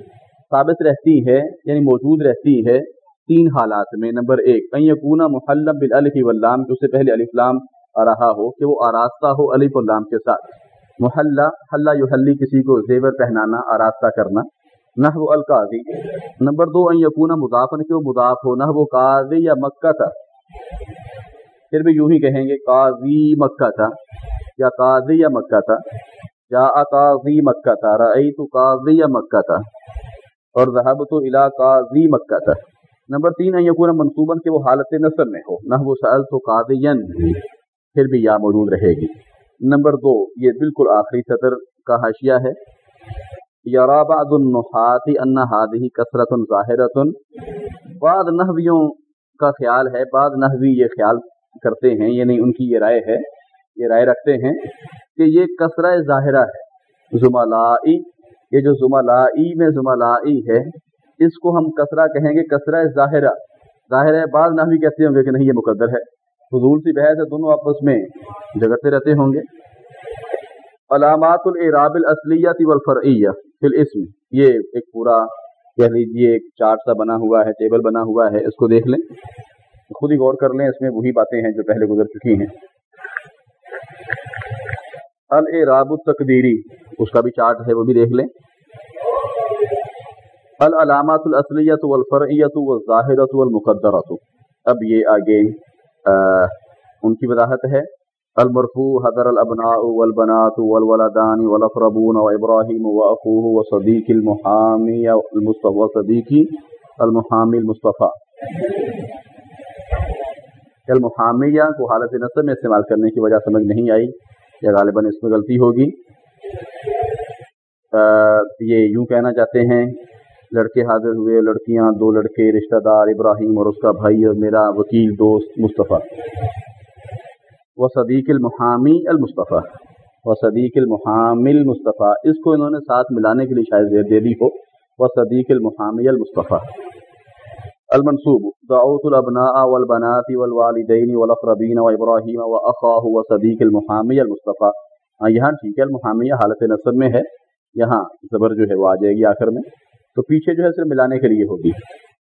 ثابت رہتی ہے یعنی موجود رہتی ہے۔ تین حالات میں، نمبر ایک یقونا محلم بالالف واللام کہ اس سے پہلے الف لام آ رہا ہو، کہ وہ آراستہ ہو الف اللام کے ساتھ۔ محلہ، حلہ یحلی کسی کو زیور پہنانا، آراستہ کرنا۔ نہ وہ القاضی۔ نمبر دو یقونا مضافن کہ وہ مضاف ہو نہ وہ قاضی یا مکہ تھا پھر بھی یوں ہی کہیں گے، قاضی مکہ تھا یا قاضی یا مکہ تھا یا قاضی مکہ تھا رئی تو قاضی یا مکہ تھا اور ذہب تو علا قاضی مکہ تھا نمبر تین یقون منصوباً کہ وہ حالت نصر میں ہو، نہ وہ سأل تو قادین پھر بھی یا موجود رہے گی۔ نمبر دو، یہ بالکل آخری سطر کا حاشیہ ہے۔ یرا بعض النحات ان هذه کثرت ظاہرۃ بعض نحویوں کا خیال ہے، بعض نحوی یہ خیال کرتے ہیں یعنی ان کی یہ رائے ہے، یہ رائے رکھتے ہیں کہ یہ کثرہ ظاہرہ ہے۔ زملائی، یہ جو زملائی میں زملائی ہے اس کو ہم کسرا کہیں گے کسرا ظاہرہ۔ ظاہر ہے بعض نحوی کہتے ہوں گے کہ نہیں، یہ مقدر ہے۔ حضول سی بحث ہے، دونوں آپس میں جگڑتے رہتے ہوں گے۔ علامات العراب الاصلیت والفرعیہ فی الاسم۔ یہ ایک پورا، کہہ لیجیے ایک چارٹ سا بنا ہوا ہے، ٹیبل بنا ہوا ہے، اس کو دیکھ لیں۔ خود ہی غور کر لیں، اس میں وہی باتیں ہیں جو پہلے گزر چکی ہیں۔ العراب التقدیری، اس کا بھی چارٹ ہے، وہ بھی دیکھ لیں۔ العلامات الاصلیت والفرعیت والظاہرت والمقدرت اب یہ آگے ان کی وضاحت ہے۔ المرفوع حضر الابناء والبنات والولدان والافربون وابراہیم واخوه وصدیق المحامی المصطفى وصدیقی المحامی المصطفى. المحامیہ کو حالت نصب میں استعمال کرنے کی وجہ سمجھ نہیں آئی یا غالباً اس میں غلطی ہوگی۔ یہ یوں کہنا چاہتے ہیں لڑکے حاضر ہوئے، لڑکیاں، دو لڑکے، رشتہ دار، ابراہیم اور اس کا بھائی اور میرا وکیل دوست مصطفیٰ۔ و صدیق المحامی المصطفیٰ۔ و صدیق المحامل مصطفیٰ اس کو انہوں نے ساتھ ملانے کے لیے شاید دے دی ہو۔ و صدیق المحامی المصطفیٰ۔ المنصوب، دعوت الابناء والبنات والوالدین والاقربین و ابراہیم و اخاہ و صدیق المحامی المصطفیٰ۔ ہاں، یہاں ٹھیک ہے المحامیہ حالت نصب میں ہے۔ یہاں زبر جو ہے وہ آ جائے گی آخر میں۔ تو پیچھے جو ہے صرف ملانے کے لیے ہوگی۔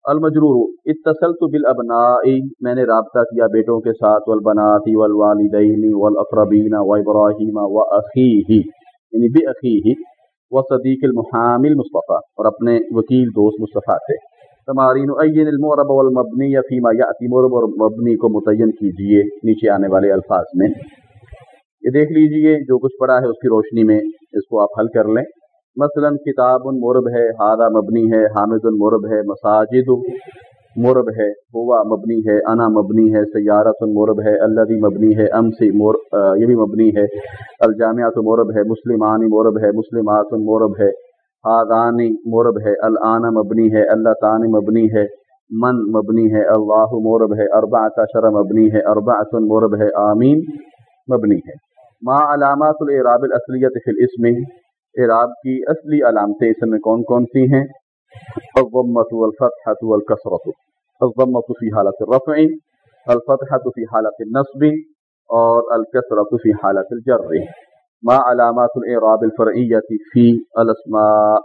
المجرور اتصل تو بالابنائی، میں نے رابطہ کیا بیٹوں کے ساتھ والبناتی والوالدین والاقربین و ابراہیم و عقیحی یعنی بے عقیحی و صدیق المحامل مصطفیٰ، اور اپنے وکیل دوست مصطفیٰ سے تمارین عین المعرب والمبنی فیما یاتی مرب، اور مبنی کو متعین کیجیے نیچے آنے والے الفاظ میں۔ یہ دیکھ لیجیے، جو کچھ پڑا ہے اس کی روشنی میں، اس کو آپ حل کر لیں۔ مثلا کتاب مرب ہے ہادہ مبنی ہے، حامد المرب ہے، مساجد مورب ہے، ہوا مبنی ہے، انا مبنی ہے، سیارت مورب ہے اللہ مبنی ہے امسی مور یہ بھی مبنی ہے۔ الجامعات مورب ہے، مسلمانی مورب ہے، مسلمات مورب ہے۔ آغانی مورب ہے العنا مبنی ہے اللہ تعانی مبنی ہے۔ من مبنی ہے، اللہ مورب ہے۔ اربا شر مبنی ہے اربا مورب ہے، آمین مبنی ہے۔ ما علامات العراب الاصلیت فی الاسم؟ اعراب کی اصلی علامتیں اس میں کون کون سی ہیں؟ الضمة والفتحة والكسرة الضمة في حالة الرفع الفتحة في حالة النصب اور الكسرة في حالة الجر. ما علامات الإعراب الفرعية في الأسماء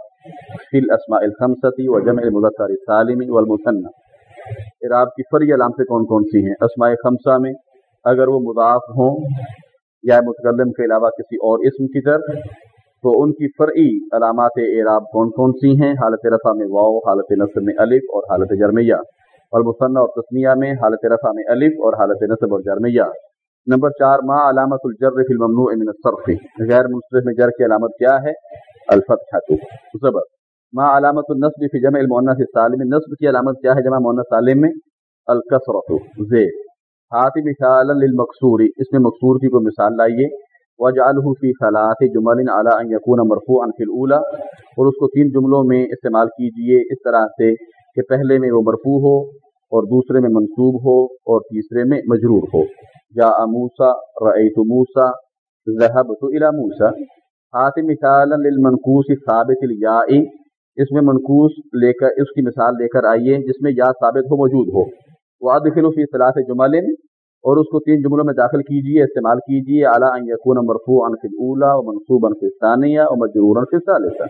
في الأسماء الخمسة وجمع المذكر السالم والمثنى اعراب کی فرعی علامتیں کون کون سی ہیں؟ اسماء خمسہ میں اگر وہ مضاف ہوں یا متکلم کے علاوہ کسی اور اسم کی طرف تو ان کی فرعی علامات اعراب کون کون سی ہیں؟ حالت رفع میں واؤ حالت نصب میں الف اور حالت جرمیہ۔ اور مصنع اور تسمیہ میں حالت رفع میں الف اور حالت نصب اور جرمیہ۔ نمبر چار، ما علامت الجر فی الممنوع من الصرف۔ غیر منصرف میں جر کی علامت کیا ہے؟ الفتحۃ۔ زبر ما علامت النصب فی جمع المؤنث السالم۔ نصب کی علامت کیا ہے جمع مؤنث سالم میں؟ الکسرۃ۔ زیر ہاتھ مثالا للمکسور اس میں مکسور کی کوئی مثال لائیے۔ وجعله في ثلاث جمل على ان يكون مرفوعا في الاولى اور اس کو تین جملوں میں استعمال کیجیے اس طرح سے کہ پہلے میں وہ مرفوع ہو اور دوسرے میں منصوب ہو اور تیسرے میں مجرور ہو۔ یا موسا رأيت موسا ذهبت الى موسا ہاتھ مثالا للمنقوص ثابت الياء اس میں منقوص لے کر، اس کی مثال لے کر آئیے جس میں یا ثابت ہو، موجود ہو۔ وادخلوا في ثلاث جمل اور اس کو تین جملوں میں داخل کیجیے، استعمال کیجیے اعلیٰ یقون مرفوع فی الاولا و منصوب فی الثانیہ و مجرور فی الثالثہ۔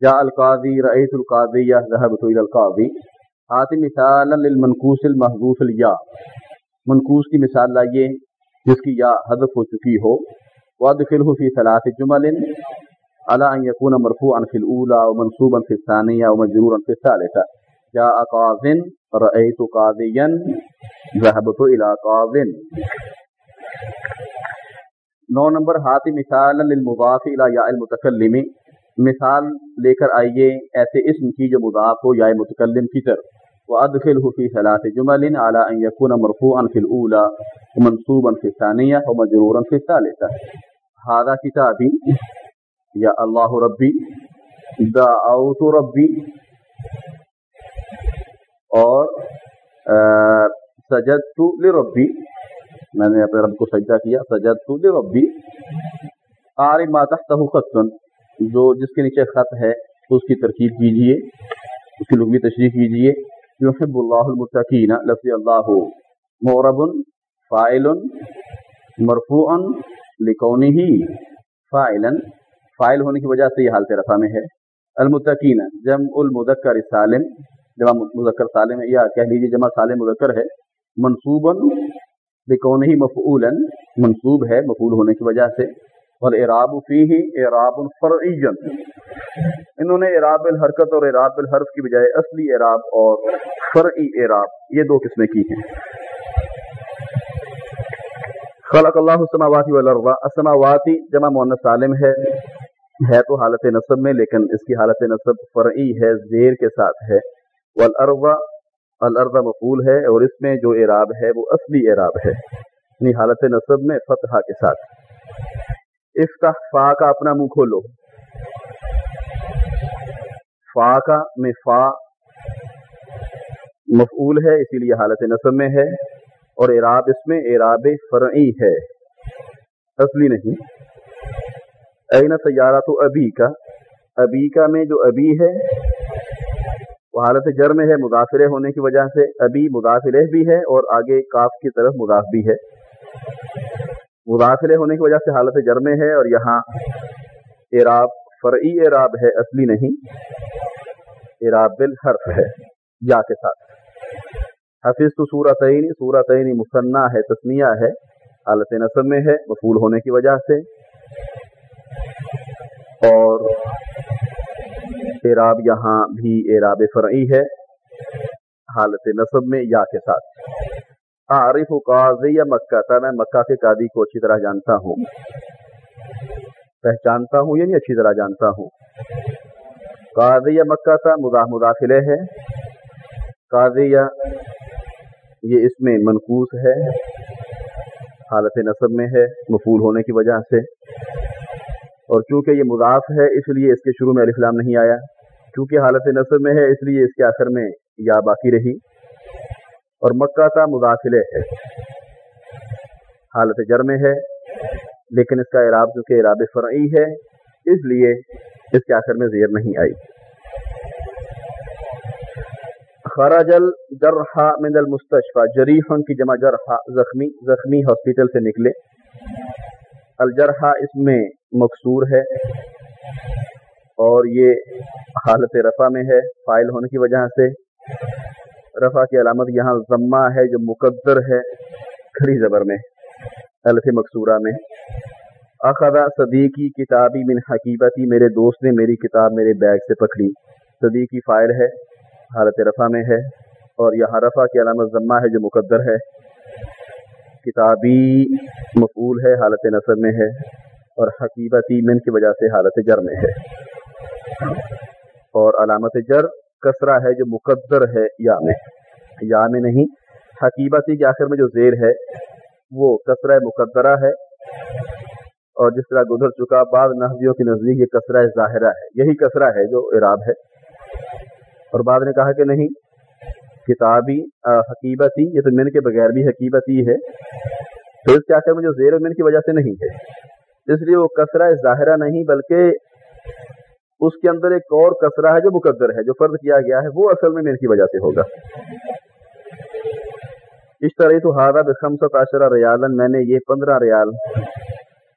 یا القاضی رئیس القاضی یا ذهبت الى القاضی۔ آتی مثالا للمنقوص المحذوف الیا۔ منقوص کی مثال لائیے، جس کی یا حذف ہو چکی ہو۔ وادخلہ فی ثلاث جمل۔ اعلیٰ یقون مرفوع فی الاولا و منصوب فی الثانیہ و مجرور فی الثالثہ۔ یا اقاضن رأيت قاضيا ذهبت الى قاض. نو نمبر ہاتھ مثال للمضاف الى یا المتکلم مثال لے کر آئیے، ایسے اسم کی جو مضاف ہو یا متکلم کی طرف. وادخله في ثلاث جمل على ان يكون مرفوعا في الاولى ومنصوبا في الثانيه ومجرورا في الثالثه هذا كتابي. يا الله ربي، دعوت ربي. اور سجد تو لربی میں نے اپنے رب کو سجدہ کیا سجد تو لربی آر ما تحتہ خطن جو جس کے نیچے خط ہے، اس کی ترکیب کیجیے، اس کی لغوی تشریح کیجیے، یحب اللہ المتقین، لفظ اللہ مورب فائل مرفوع، لکونہ فائلا فائل ہونے کی وجہ سے یہ حالت رفع میں ہے۔ المتقین، جمع المذکر سالم جمع مذکر سالم ہے یا کہہ لیجیے جمع سالم مذکر ہے، منصوباً بکون ہی مفعولا، منصوب ہے مفعول ہونے کی وجہ سے، اور اعراب فی ہی اعراب فرعی انہوں نے اعراب الحرکت اور اعراب الحرف کی بجائے اصلی اعراب اور فرعی اعراب، یہ دو قسمیں کی ہیں۔ خلق اللہ السماوات والارض السماواتی جمع مؤنث سالم ہے ہے تو حالت نصب میں، لیکن اس کی حالت نصب فرعی ہے، زیر کے ساتھ ہے۔ والارض، الارض مقول ہے اور اس میں جو اعراب ہے وہ اصلی اعراب ہے یعنی حالت نصب میں فتحہ کے ساتھ۔ افتح فا کا اپنا منہ کھولو۔ فا کا میں فا مفعول ہے، اسی لیے حالت نصب میں ہے، اور اعراب اس میں اعراب فرعی ہے۔ اصلی نہیں۔ این سیارہ تو ابی کا ابی کا میں جو ابی ہے وہ حالت جر میں ہے مداخلے ہونے کی وجہ سے ابھی مداخلے بھی ہے اور آگے کاف کی طرف مداف بھی ہے۔ مداخلے ہونے کی وجہ سے حالت جر میں ہے اور یہاں اعراب، فرعی اعراب ہے، اصلی نہیں۔ اعراب بالحرف ہے، یا کے ساتھ۔ حفظ تو سورتعین سورتعین مصنع ہے، تسمیہ ہے۔ حالت نصب میں ہے مفول ہونے کی وجہ سے۔ اور اعراب یہاں بھی اعراب فرعی ہے، حالت نصب میں یا کے ساتھ۔ عارف قاضی یا مکہ تھا میں مکہ کے قاضی کو اچھی طرح جانتا ہوں۔ پہچانتا ہوں یعنی اچھی طرح جانتا ہوں۔ قاضی یا مکہ تھا مداح مداخلے ہے۔ قاضیہ یہ اس میں منقوص ہے۔ حالت نصب میں ہے مفول ہونے کی وجہ سے۔ اور چونکہ یہ مضاف ہے، اس لیے اس کے شروع میں الفلام نہیں آیا۔ چونکہ حالت نصب میں ہے، اس لیے اس کے آخر میں یا باقی رہی۔ اور مکہ تا مداخلے ہے۔ حالت جر میں ہے، لیکن اس کا اعراب چونکہ اعراب فرعی ہے، اس لیے اس کے آخر میں زیر نہیں آئی۔ خراج الجرحا من المستشفى جریحن کی جمع جرحا زخمی زخمی ہاسپٹل سے نکلے۔ الجرحا اس میں مقصور ہے۔ اور یہ حالت رفع میں ہے، فائل ہونے کی وجہ سے۔ رفع کی علامت یہاں ضمہ ہے جو مقدر ہے، کھڑی زبر میں، الف مقصورہ میں۔ اخذا صدیقی کتابی من حقیبتی، میرے دوست نے میری کتاب میرے بیگ سے پکڑی۔ صدیقی فائل ہے، حالت رفع میں ہے۔ اور یہاں رفع کی علامت ضمہ ہے جو مقدر ہے۔ کتابی مفعول ہے، حالت نصب میں ہے۔ اور حقیبتی من کی وجہ سے حالت جر میں ہے۔ اور علامت جر کسرا ہے جو مقدر ہے یا میں یا میں نہیں۔ حقیبتی کے آخر میں جو زیر ہے، وہ کسرہ مقدرہ ہے۔ اور جس طرح گزر چکا، بعض نحویوں کے نزدیک یہ کسرہ ظاہرہ ہے۔ یہی کسرہ ہے جو عراب ہے۔ اور بعد نے کہا کہ نہیں، کتابی حقیبتی، یہ تو من کے بغیر بھی حقیبتی ہے۔ تو اس کے آخر میں جو زیر من کی وجہ سے نہیں ہے۔ اس لیے وہ کسرہ ظاہرہ نہیں، بلکہ اس کے اندر ایک اور کسرہ ہے جو مقدر ہے، جو فرض کیا گیا ہے، وہ اصل میں من کی وجہ سے ہوگا۔ اس طرح تو ہارا بخمسط عشرہ ریالن میں نے یہ پندرہ ریال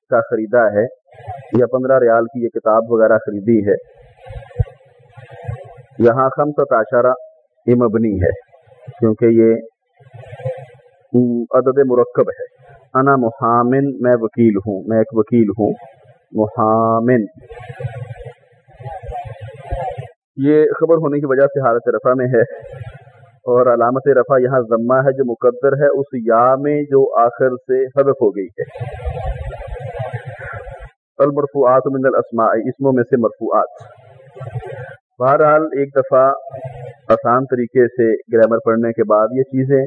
کا خریدا ہے، یا پندرہ ریال کی یہ کتاب وغیرہ خریدی ہے۔ یہاں خمسط عشرہ یہ مبنی ہے، کیونکہ یہ عدد مرکب ہے۔ انا محامن، میں وکیل ہوں، میں ایک وکیل ہوں۔ محامن۔ یہ خبر ہونے کی وجہ سے حالت رفع میں ہے۔ اور علامت رفع یہاں ضمہ ہے جو مقدر ہے، اس یا میں جو آخر سے حذف ہو گئی ہے۔ المرفوعات من الاسماء، اسموں میں سے مرفوعات۔ بہرحال ایک دفعہ آسان طریقے سے گرامر پڑھنے کے بعد یہ چیزیں۔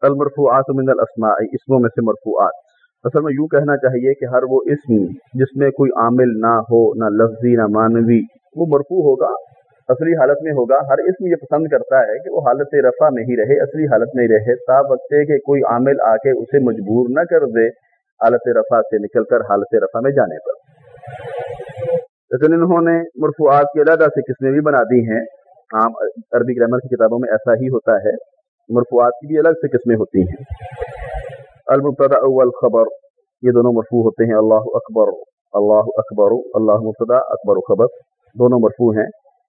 المرفوعات من الاسماء، اسموں میں سے مرفوعات۔ اصل میں یوں کہنا چاہیے کہ ہر وہ اسم جس میں کوئی عامل نہ ہو، نہ لفظی، نہ مانوی وہ مرفوع ہوگا، اصلی حالت میں ہوگا۔ ہر اسم یہ پسند کرتا ہے کہ وہ حالت رفع میں ہی رہے، اصلی حالت میں ہی رہے۔ تا وقت کہ کوئی عامل آ کے اسے مجبور نہ کر دے حالت رفع سے نکل کر حالت رفع میں جانے پر۔ لیکن انہوں نے مرفوعات کی علیحدہ سے قسمیں بھی بنا دی ہیں۔ عام عربی گرامر کی کتابوں میں ایسا ہی ہوتا ہے۔ مرفوعات کی بھی الگ سے قسمیں ہوتی ہیں۔ المبتدا اول خبر، یہ دونوں مرفوع ہوتے ہیں۔ اللہ اکبر اللہ اکبر، اللہ مبتدا اکبر و خبر۔ دونوں مرفوع ہیں۔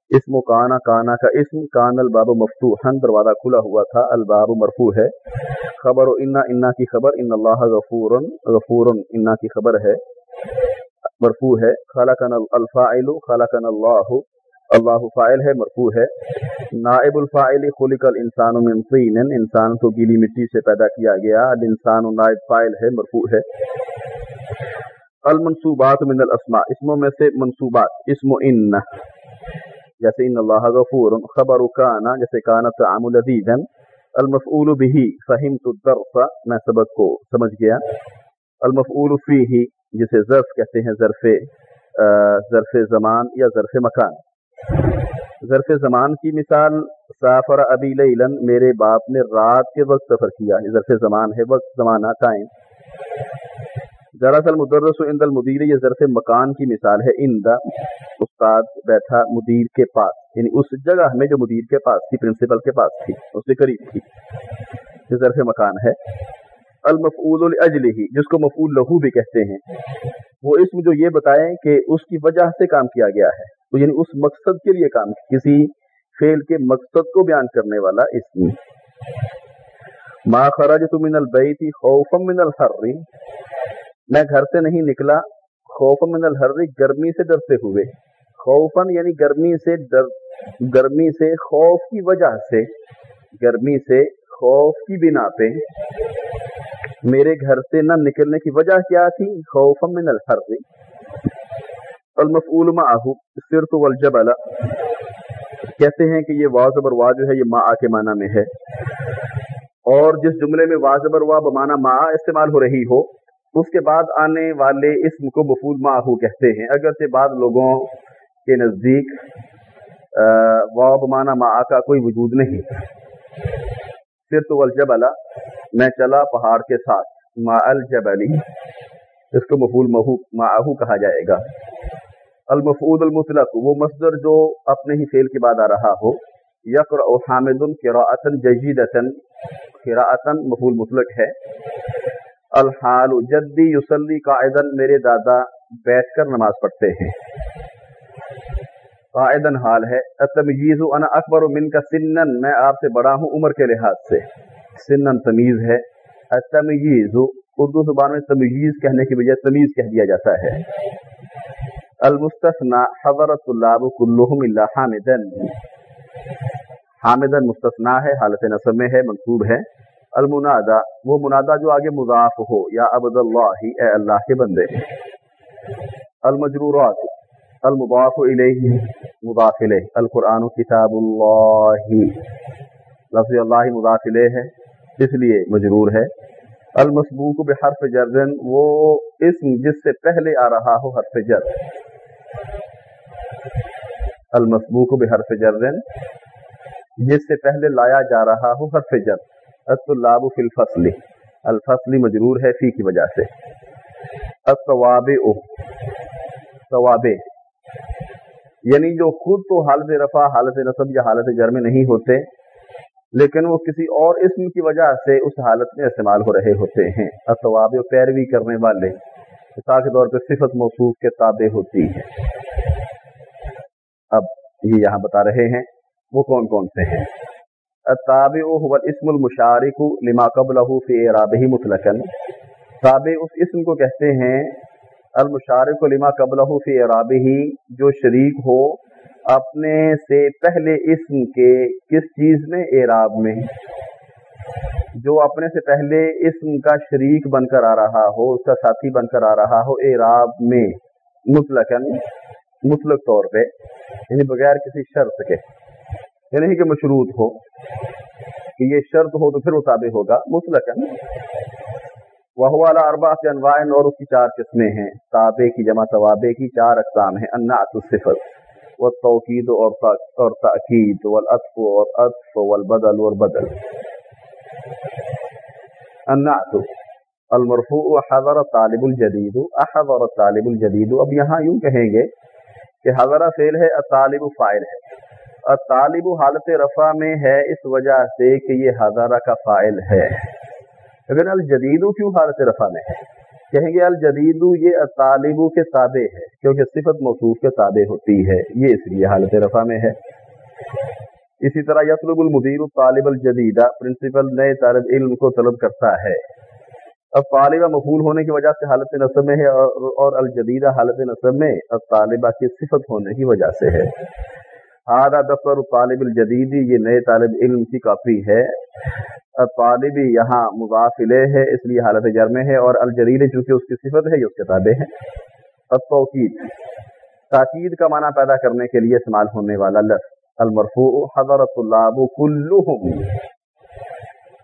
اسم و کانا کانا کا اسم، کان الباب مفتوح دروازہ کھلا ہوا تھا، الباب مرفوع ہے۔ خبر و انا انا کی خبر، ان اللہ غفور غفور، انا کی خبر ہے۔ مرفوع ہے۔ خالقن الفاعل خالقن اللہ۔ اللہ فائل ہے، مرفوع ہے۔ نائب الفاعل، خلق الانسان من طین۔ انسان کو گیلی مٹی سے پیدا کیا گیا۔ الانسان نائب فائل ہے، مرفوع ہے۔ المنصوبات من الاسماء، اسموں میں سے منصوبات، اسم ان. جیسے ان اللہ غفور، خبر کانا جیسے کانا طعام لذیذا. المفعول به، فهمت الدرس میں سبق کو سمجھ گیا. المفعول فیہ، جسے ظرف کہتے ہیں، ظرف ظرف زمان یا ظرف مکان. ظرف زمان کی مثال، سافر ابی لیلن، میرے باپ نے رات کے وقت سفر کیا ظرف زمان ہے، وقت زمانہ ٹائم دراصل مدرس و اند المدیر یہ ظرف مکان کی مثال ہے۔ اند استاد بیٹھا مدیر کے پاس یعنی اس جگہ میں جو مدیر کے پاس تھی، پرنسپل کے پاس تھی، اس کے قریب تھی۔ یہ ظرف مکان ہے۔ المفعول الاجلہی جس کو مفعول لہو بھی کہتے ہیں۔ وہ اسم جو یہ بتائیں کہ اس کی وجہ سے کام کیا گیا ہے۔ تو یعنی اس مقصد کے لیے کام، کسی فعل کے مقصد کو بیان کرنے والا اسم ما خرجت من البیت خوفا من الحر میں گھر سے نہیں نکلا خوف من الحر، گرمی سے ڈرتے ہوئے۔ خوفن یعنی گرمی سے ڈر، گرمی سے، خوف کی وجہ سے، گرمی سے خوف کی بنا پہ۔ میرے گھر سے نہ نکلنے کی وجہ کیا تھی؟ خوف من الحر۔ المفعول معه سرت والجبل۔ کہتے ہیں کہ یہ واضح وا جو ہے، یہ ما کے معنی میں ہے۔ اور جس جملے میں واضح وا بمانا ما استعمال ہو رہی ہو اس کے بعد آنے والے اسم کو مفول ماہو کہتے ہیں۔ اگرچہ بعض لوگوں کے نزدیک وا بمانا ما کا کوئی وجود نہیں۔ پھر تو الجبلا میں چلا پہاڑ کے ساتھ۔ ما الجبلی اس کو مفول مہو ماہو کہا جائے گا۔ المفعود المطلق، وہ مصدر جو اپنے ہی فعل کے بعد آ رہا ہو۔ یقر او حامد قراءتن الحال جدی یسلی قائدن میرے دادا بیٹھ کر نماز پڑھتے ہیں۔ قائدن حال ہے تمیز انا اکبر من کا سنن میں آپ سے بڑا ہوں عمر کے لحاظ سے۔ سنن تمیز ہے۔ تمیز اردو زبان میں تمیز کہنے کی بجائے تمیز کہہ دیا جاتا ہے۔ المستثنا حضرت اللہ کلحم اللہ حامدن حامدن مستثنا ہے، حالت نصب میں ہے، منصوب ہے۔ المنادا وہ منادا جو آگے مضاف ہو، یا عبد اللہ، اے اللہ کے بندے۔ المجرورات، المضاف الیہ، مضاف الیہ۔ القرآن کتاب اللہ۔ لفظ اللہ مضاف الیہ ہے، اس لیے مجرور ہے۔ المسبوق بحرف جرن وہ اسم جس سے پہلے آ رہا ہو، حرف جر۔ المسبوق بحرف جرن جس سے پہلے لایا جا رہا ہو، حرف جر۔ الطلاب فی الفصل۔ الفصل مجرور ہے فی کی وجہ سے۔ الطواب ثواب یعنی جو خود تو حالت رفع، حالت نصب یا حالت جر میں نہیں ہوتے، لیکن وہ کسی اور اسم کی وجہ سے اس حالت میں استعمال ہو رہے ہوتے ہیں۔ اطواب پیروی کرنے والے، مثال کے طور پہ صفت موصوف کے تابع ہوتی ہے اب یہ یہاں بتا رہے ہیں، وہ کون کون سے ہیں؟ تابع هو الاسم المشارک لما قبله في اعرابه مطلقا۔ تابع اس اسم کو کہتے ہیں، المشارک لما قبله في اعرابه، جو شریک ہو اپنے سے پہلے اسم کے کس چیز میں؟ اعراب میں۔ جو اپنے سے پہلے اسم کا شریک بن کر آ رہا ہو، اس کا ساتھی بن کر آ رہا ہو، اعراب میں مطلق مطلق طور پہ یعنی بغیر کسی شرط کے۔ یعنی کہ مشروط ہو کہ یہ شرط ہو تو پھر وہ تابع ہوگا مطلق وہ والا اربا سے انوائن اور اس کی چار قسمیں ہیں۔ تابع کی جمع ثوابے کی چار اقسام ہیں۔ انا صفت و توقید اور اور تاکید والعطف اور عطف والبدل اور بدل النعت، المرفوع حضر طالب الجدید احضر طالب الجدید اب یہاں یوں کہیں گے کہ حضر فعل ہے طالب فائل ہے۔ طالب حالت رفع میں ہے اس وجہ سے کہ یہ حضرہ کا فائل ہے۔ لیکن الجدید کیوں حالت رفع میں ہے؟ کہیں گے الجدید یہ طالب کے تابع ہے، کیونکہ صفت موصوف کے تابع ہوتی ہے، یہ اس لیے حالت رفع میں ہے۔ اسی طرح یطلب المدیر طالب الجدیدہ پرنسپل نئے طالب علم کو طلب کرتا ہے۔ اب طالبہ مفول ہونے کی وجہ سے حالت نصب میں ہے اور الجدیدہ حالت نصب میں اب طالبہ کی صفت ہونے کی وجہ سے ہے۔ ہارا دفتر طالب الجدیدی یہ نئے طالب علم کی کاپی ہے۔ طالبی یہاں مضافلے ہے، اس لیے حالت جرم ہے اور الجریل چونکہ اس کی صفت ہے، یہ اس کے تابع ہے۔ التوقید تاکید کا معنی پیدا کرنے کے لیے استعمال ہونے والا لفظ۔ المرفوع، حضرت اللہ کلہم۔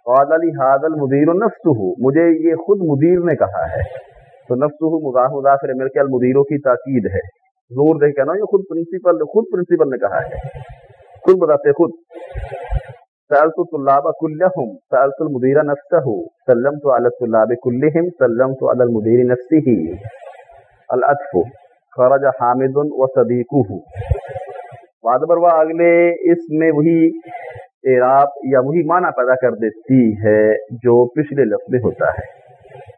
قال علی حاض المدیر نفسه۔ مجھے یہ خود مدیر نے کہا ہے۔ تو نفسه مضاف مضاف مل کے المدیروں کی تاکید ہے۔ زور دے کے نا یہ خود پرنسپل خود پرنسپل نے کہا ہے۔ خود بتاتے خود۔ سألت الطلاب كلهم، سألت المدير نفسه، سلمت على الطلاب كلهم، سلمت على المدير نفسه. العطف، خرج حامد وصديقه. بعد بروا اگلے اس میں وہی اعراب یا وہی معنی پیدا کر دیتی ہے جو پچھلے لفظ میں ہوتا ہے۔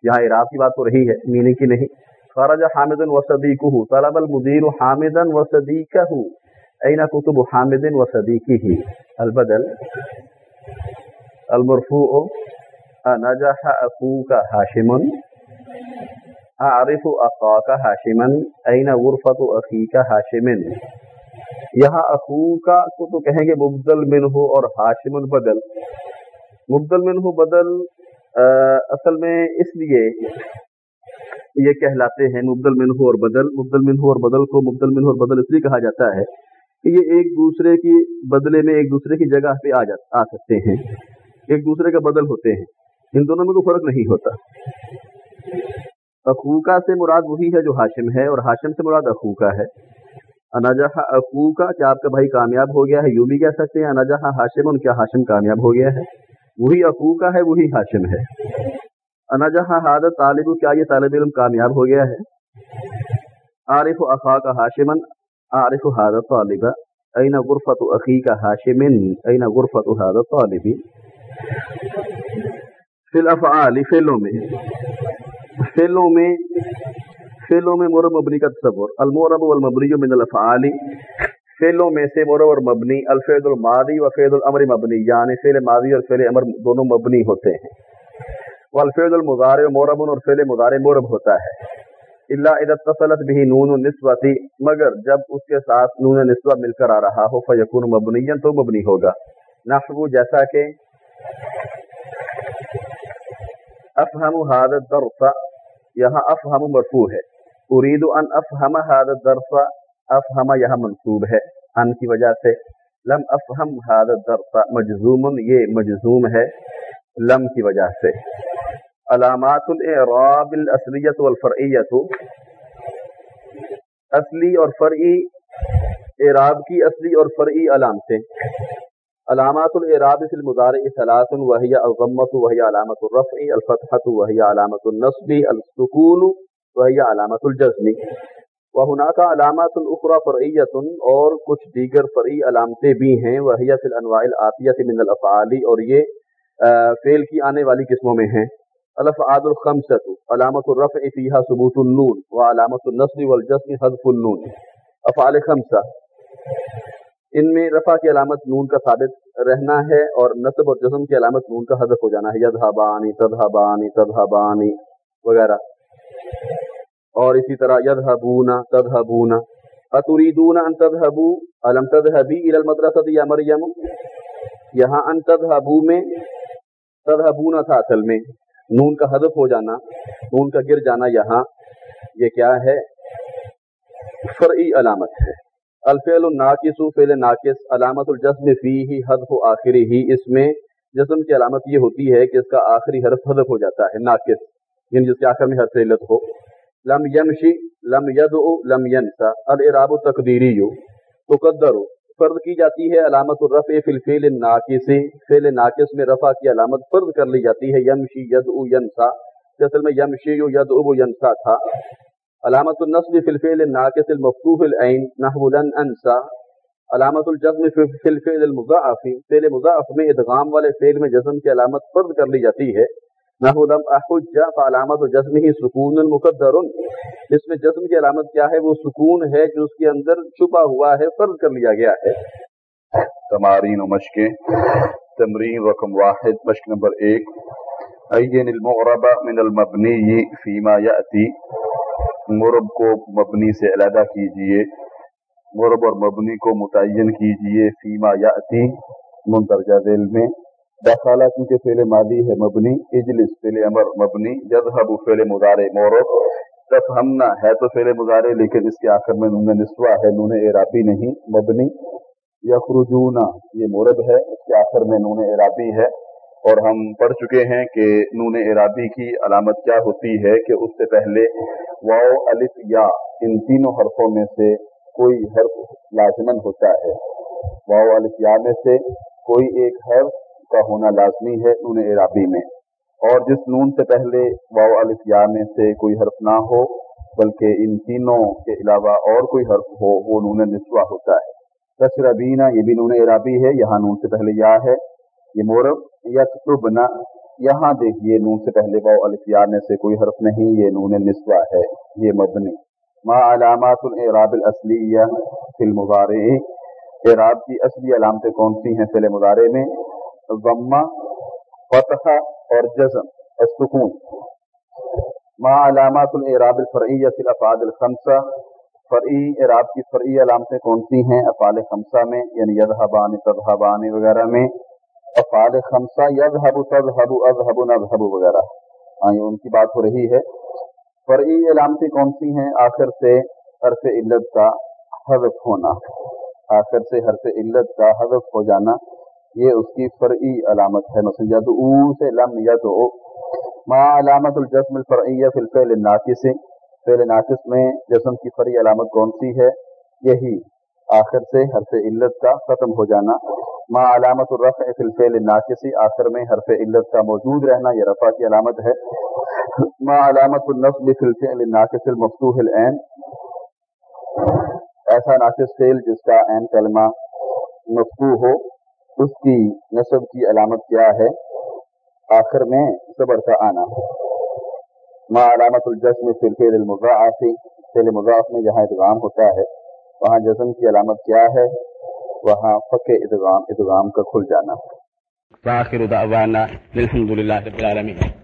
یہاں اعراب کی بات ہو رہی ہے میننگ کی نہیں۔ خرج حامد وصديقه طلب المدير حامدا وصديقه أين كتب حامد وصديقه البدل. المرفوع. نجح أخوك هاشم أعرف أخاك هاشما أين غرفة أخيك هاشم یہاں اخو کا کو تو کہیں گے مبدل من ہو اور ہاشم بدل. مبدل من ہو بدل اصل میں اس لیے یہ کہلاتے ہیں مبدل من اور بدل۔ مبدل من اور بدل کو مبدل من اور بدل اس لیے کہا جاتا ہے کہ یہ ایک دوسرے کی بدلے میں ایک دوسرے کی جگہ پہ آ جا آ سکتے ہیں۔ ایک دوسرے کا بدل ہوتے ہیں۔ ان دونوں میں کوئی فرق نہیں ہوتا۔ اخوکا سے مراد وہی ہے جو ہاشم ہے اور ہاشم سے مراد اخوکا ہے۔ انجہ اخوکا، کیا آپ کا بھائی کامیاب ہو گیا ہے؟ یوں بھی کہہ سکتے ہیں انجہ ہاشم، ان کیا ہاشم کامیاب ہو گیا ہے؟ وہی اخوکا ہے، وہی ہاشم ہے۔ انجہ حادت طالب، کیا یہ طالب علم کامیاب ہو گیا ہے؟ عارف افا کا ہاشمن عارف حادت طالبہ این غرفت عقی کا ہاشمن این غرفت حادت طالبی فی الافعال، فعلوں میں فعلوں میں فعلوں میں مورب مبنی کا تصور. المورب والمبنی من الافعال، فعلوں میں سے مورب اور مبنی، الفعل الماضی و فعل الامر مبنی یعنی فعل ماضی اور فعل امر دونوں مبنی ہوتے ہیں. والفعل المضارع مورب اور فعل مضارع مورب ہوتا ہے۔ اللہ اذا اتصلت به نون النسوتی مگر جب اس کے ساتھ نون نسوہ مل کر آ رہا ہو، فیکون مبنیا تو مبنی ہوگا۔ نحو جیسا کہ افہم هذا الدرس، یہاں افہم مرفوع ہے۔ ارید ان افہم هذا الدرس، افہم یہاں منصوب ہے۔ ان کی وجہ سے لم افہم هذا الدرس، مجزوم، یہ مجزوم ہے۔ لم کی وجہ سے۔ علامات الاعراب الاصلیت والفرعیت. اصلی اور فرعی اعراب کی اصلی اور فرعی علامتیں. علامات الاعراب فی المضارع ثلاث وهي الضمه وهي علامه الرفع الفتحه وهي علامه النصب السكون وهي علامه الجزم. وهناك علامات اخرى فرعيه اور کچھ دیگر فرعی علامتیں بھی ہیں وهي في الانواع الاتيه من الافعال اور یہ فعل کی آنے والی قسموں میں ہیں. الافعال الخمسه علامه الرفع فيها ثبوت النون وعلامه النصب والجزم حذف النون. افعال خمسه ان میں رفع کی علامت نون کا ثابت رہنا ہے اور نصب اور جزم کی علامت نون کا حذف ہو جانا ہے. یدھابانی تدھابانی تدھابانی وغیرہ. اور اسی طرح یدھبونا تدھبونا اتریدون ان تدھبو علم تدھبی الى المدرسۃ یا مریم؟ یہاں ان تدھبو میں تدھبونا تھا اصل میں. نون کا حذف ہو جانا، نون کا گر جانا یہاں، یہ کیا ہے؟ فرعی علامت ہے۔ الفعل الناقص، فعل ناقص، علامت الجسم فی ہی حذف آخری ہی اس میں جسم کی علامت یہ ہوتی ہے کہ اس کا آخری حرف حذف ہو جاتا ہے، ناقص۔ یعنی جس کے آخر میں حرف علت ہو۔ لم یمشی، لم یدعو، لم ینسا۔ الاراب تقدیری تقدر فرض کی جاتی ہے، علامت الرفع فی الفعل الناقص، فعل ناقص میں رفع کی علامت فرض کر لی جاتی ہے، یمشی یدعو ینسا اصل میں یمشی یدعو ینسا تھا۔ علامت النصب فی الفعل الناقص المفتوح العین نحو لن انسا۔ علامت الجزم فی الفعل المضاعف، فعل مضاعف میں ادغام والے فعل میں جزم کی علامت فرض کر لی جاتی ہے۔ نحو لم احج فعلامت ہی سکون مقدر. اس میں جزم کی علامت کیا ہے؟ وہ سکون ہے جو اس کے اندر چھپا ہوا ہے، فرض کر لیا گیا ہے۔ تمارین و مشقیں، تمرین رقم واحد، مشق نمبر ایک۔ این المغرب من المبنی فیما یأتی۔ مرب کو مبنی سے علیحدہ کیجیے۔ مرب اور مبنی کو متعین کیجیے فیما یا مندرجہ ذیل میں۔ داخلہ کیونکہ فعل ماضی ہے مبنی، اجلس، فعل امر مبنی یذهب فعل مضارع مورب تفهمنا ہے تو فعل مضارع، لیکن اس کے آخر میں نون نسوہ ہے، نون اعرابی نہیں، مبنی۔ یخرجون، یہ مورب ہے، اس کے آخر میں نون اعرابی ہے۔ اور ہم پڑھ چکے ہیں کہ نون عرابی کی علامت کیا ہوتی ہے کہ اس سے پہلے واؤ الف، یا، ان تینوں حرفوں میں سے کوئی حرف لازمن ہوتا ہے۔ واؤ الف، یا میں سے کوئی ایک حرف کا ہونا لازمی ہے نون عرابی میں۔ اور جس نون سے پہلے واؤ الف یا میں سے کوئی حرف نہ ہو، بلکہ ان تینوں کے علاوہ اور کوئی حرف ہو، وہ نون نسوہ ہوتا ہے۔ تشربینہ یہ بھی نون عرابی ہے، یہاں نون سے پہلے یا ہے۔ یہ مورب یکتبنا یہاں دیکھیے نون سے پہلے باؤ الفیا میں سے کوئی حرف نہیں، یہ نون نسوہ ہے، یہ مبنی۔ ما علامات العراب الاصلیہ فی المضارع۔ اعراب کی اصلی علامتیں کون سی ہیں فی المضارع میں؟ ضمہ فتح اور جزم، السکون۔ ما علامات العراب الفرعیہ فی الافعال الخمسہ، فرعی، اعراب کی فرعی علامتیں کون سی ہیں؟ افعال خمسہ میں یعنی یذہبان، تذہبان وغیرہ میں۔ افعال خمسہ یذهب تذهب اذهب نذهب وغیرہ۔ ہاں یہ ان کی بات ہو رہی ہے۔ فرعی علامتیں کون سی ہیں؟ آخر سے عرف علت کا حذف ہونا۔ آخر سے حرف علت کا حذف ہو جانا۔ یہ اس کی فرعی علامت ہے۔ مثلا یا تو او سے لم یا تو ما علامت الجسم الفرعیہ فی الفعل الناقص۔ فعل ناقص میں جسم کی فرعی علامت کون سی ہے؟ یہی آخر سے حرف علت کا ختم ہو جانا۔ ما علامت الرفع فی الفعل الناقص۔ آخر میں حرف علت کا موجود رہنا یہ رفع کی علامت ہے۔ ما علامت النصب فی الفعل الناقص المفتوح العین۔ ایسا ناقص فعل جس کا عین کلمہ مفتوح ہو۔ اس کی نصب کی علامت کیا ہے؟ آخر میں صبر کا آنا۔ ما علامت الجسم فی الفعل المضاعف۔ فعل مضاعف میں جہاں ادغام ہوتا ہے، وہاں جسم کی علامت کیا ہے؟ وہاں فق ادغام ادغام کا کھل جانا۔ وآخر دعوانا الحمد للہ رب العالمين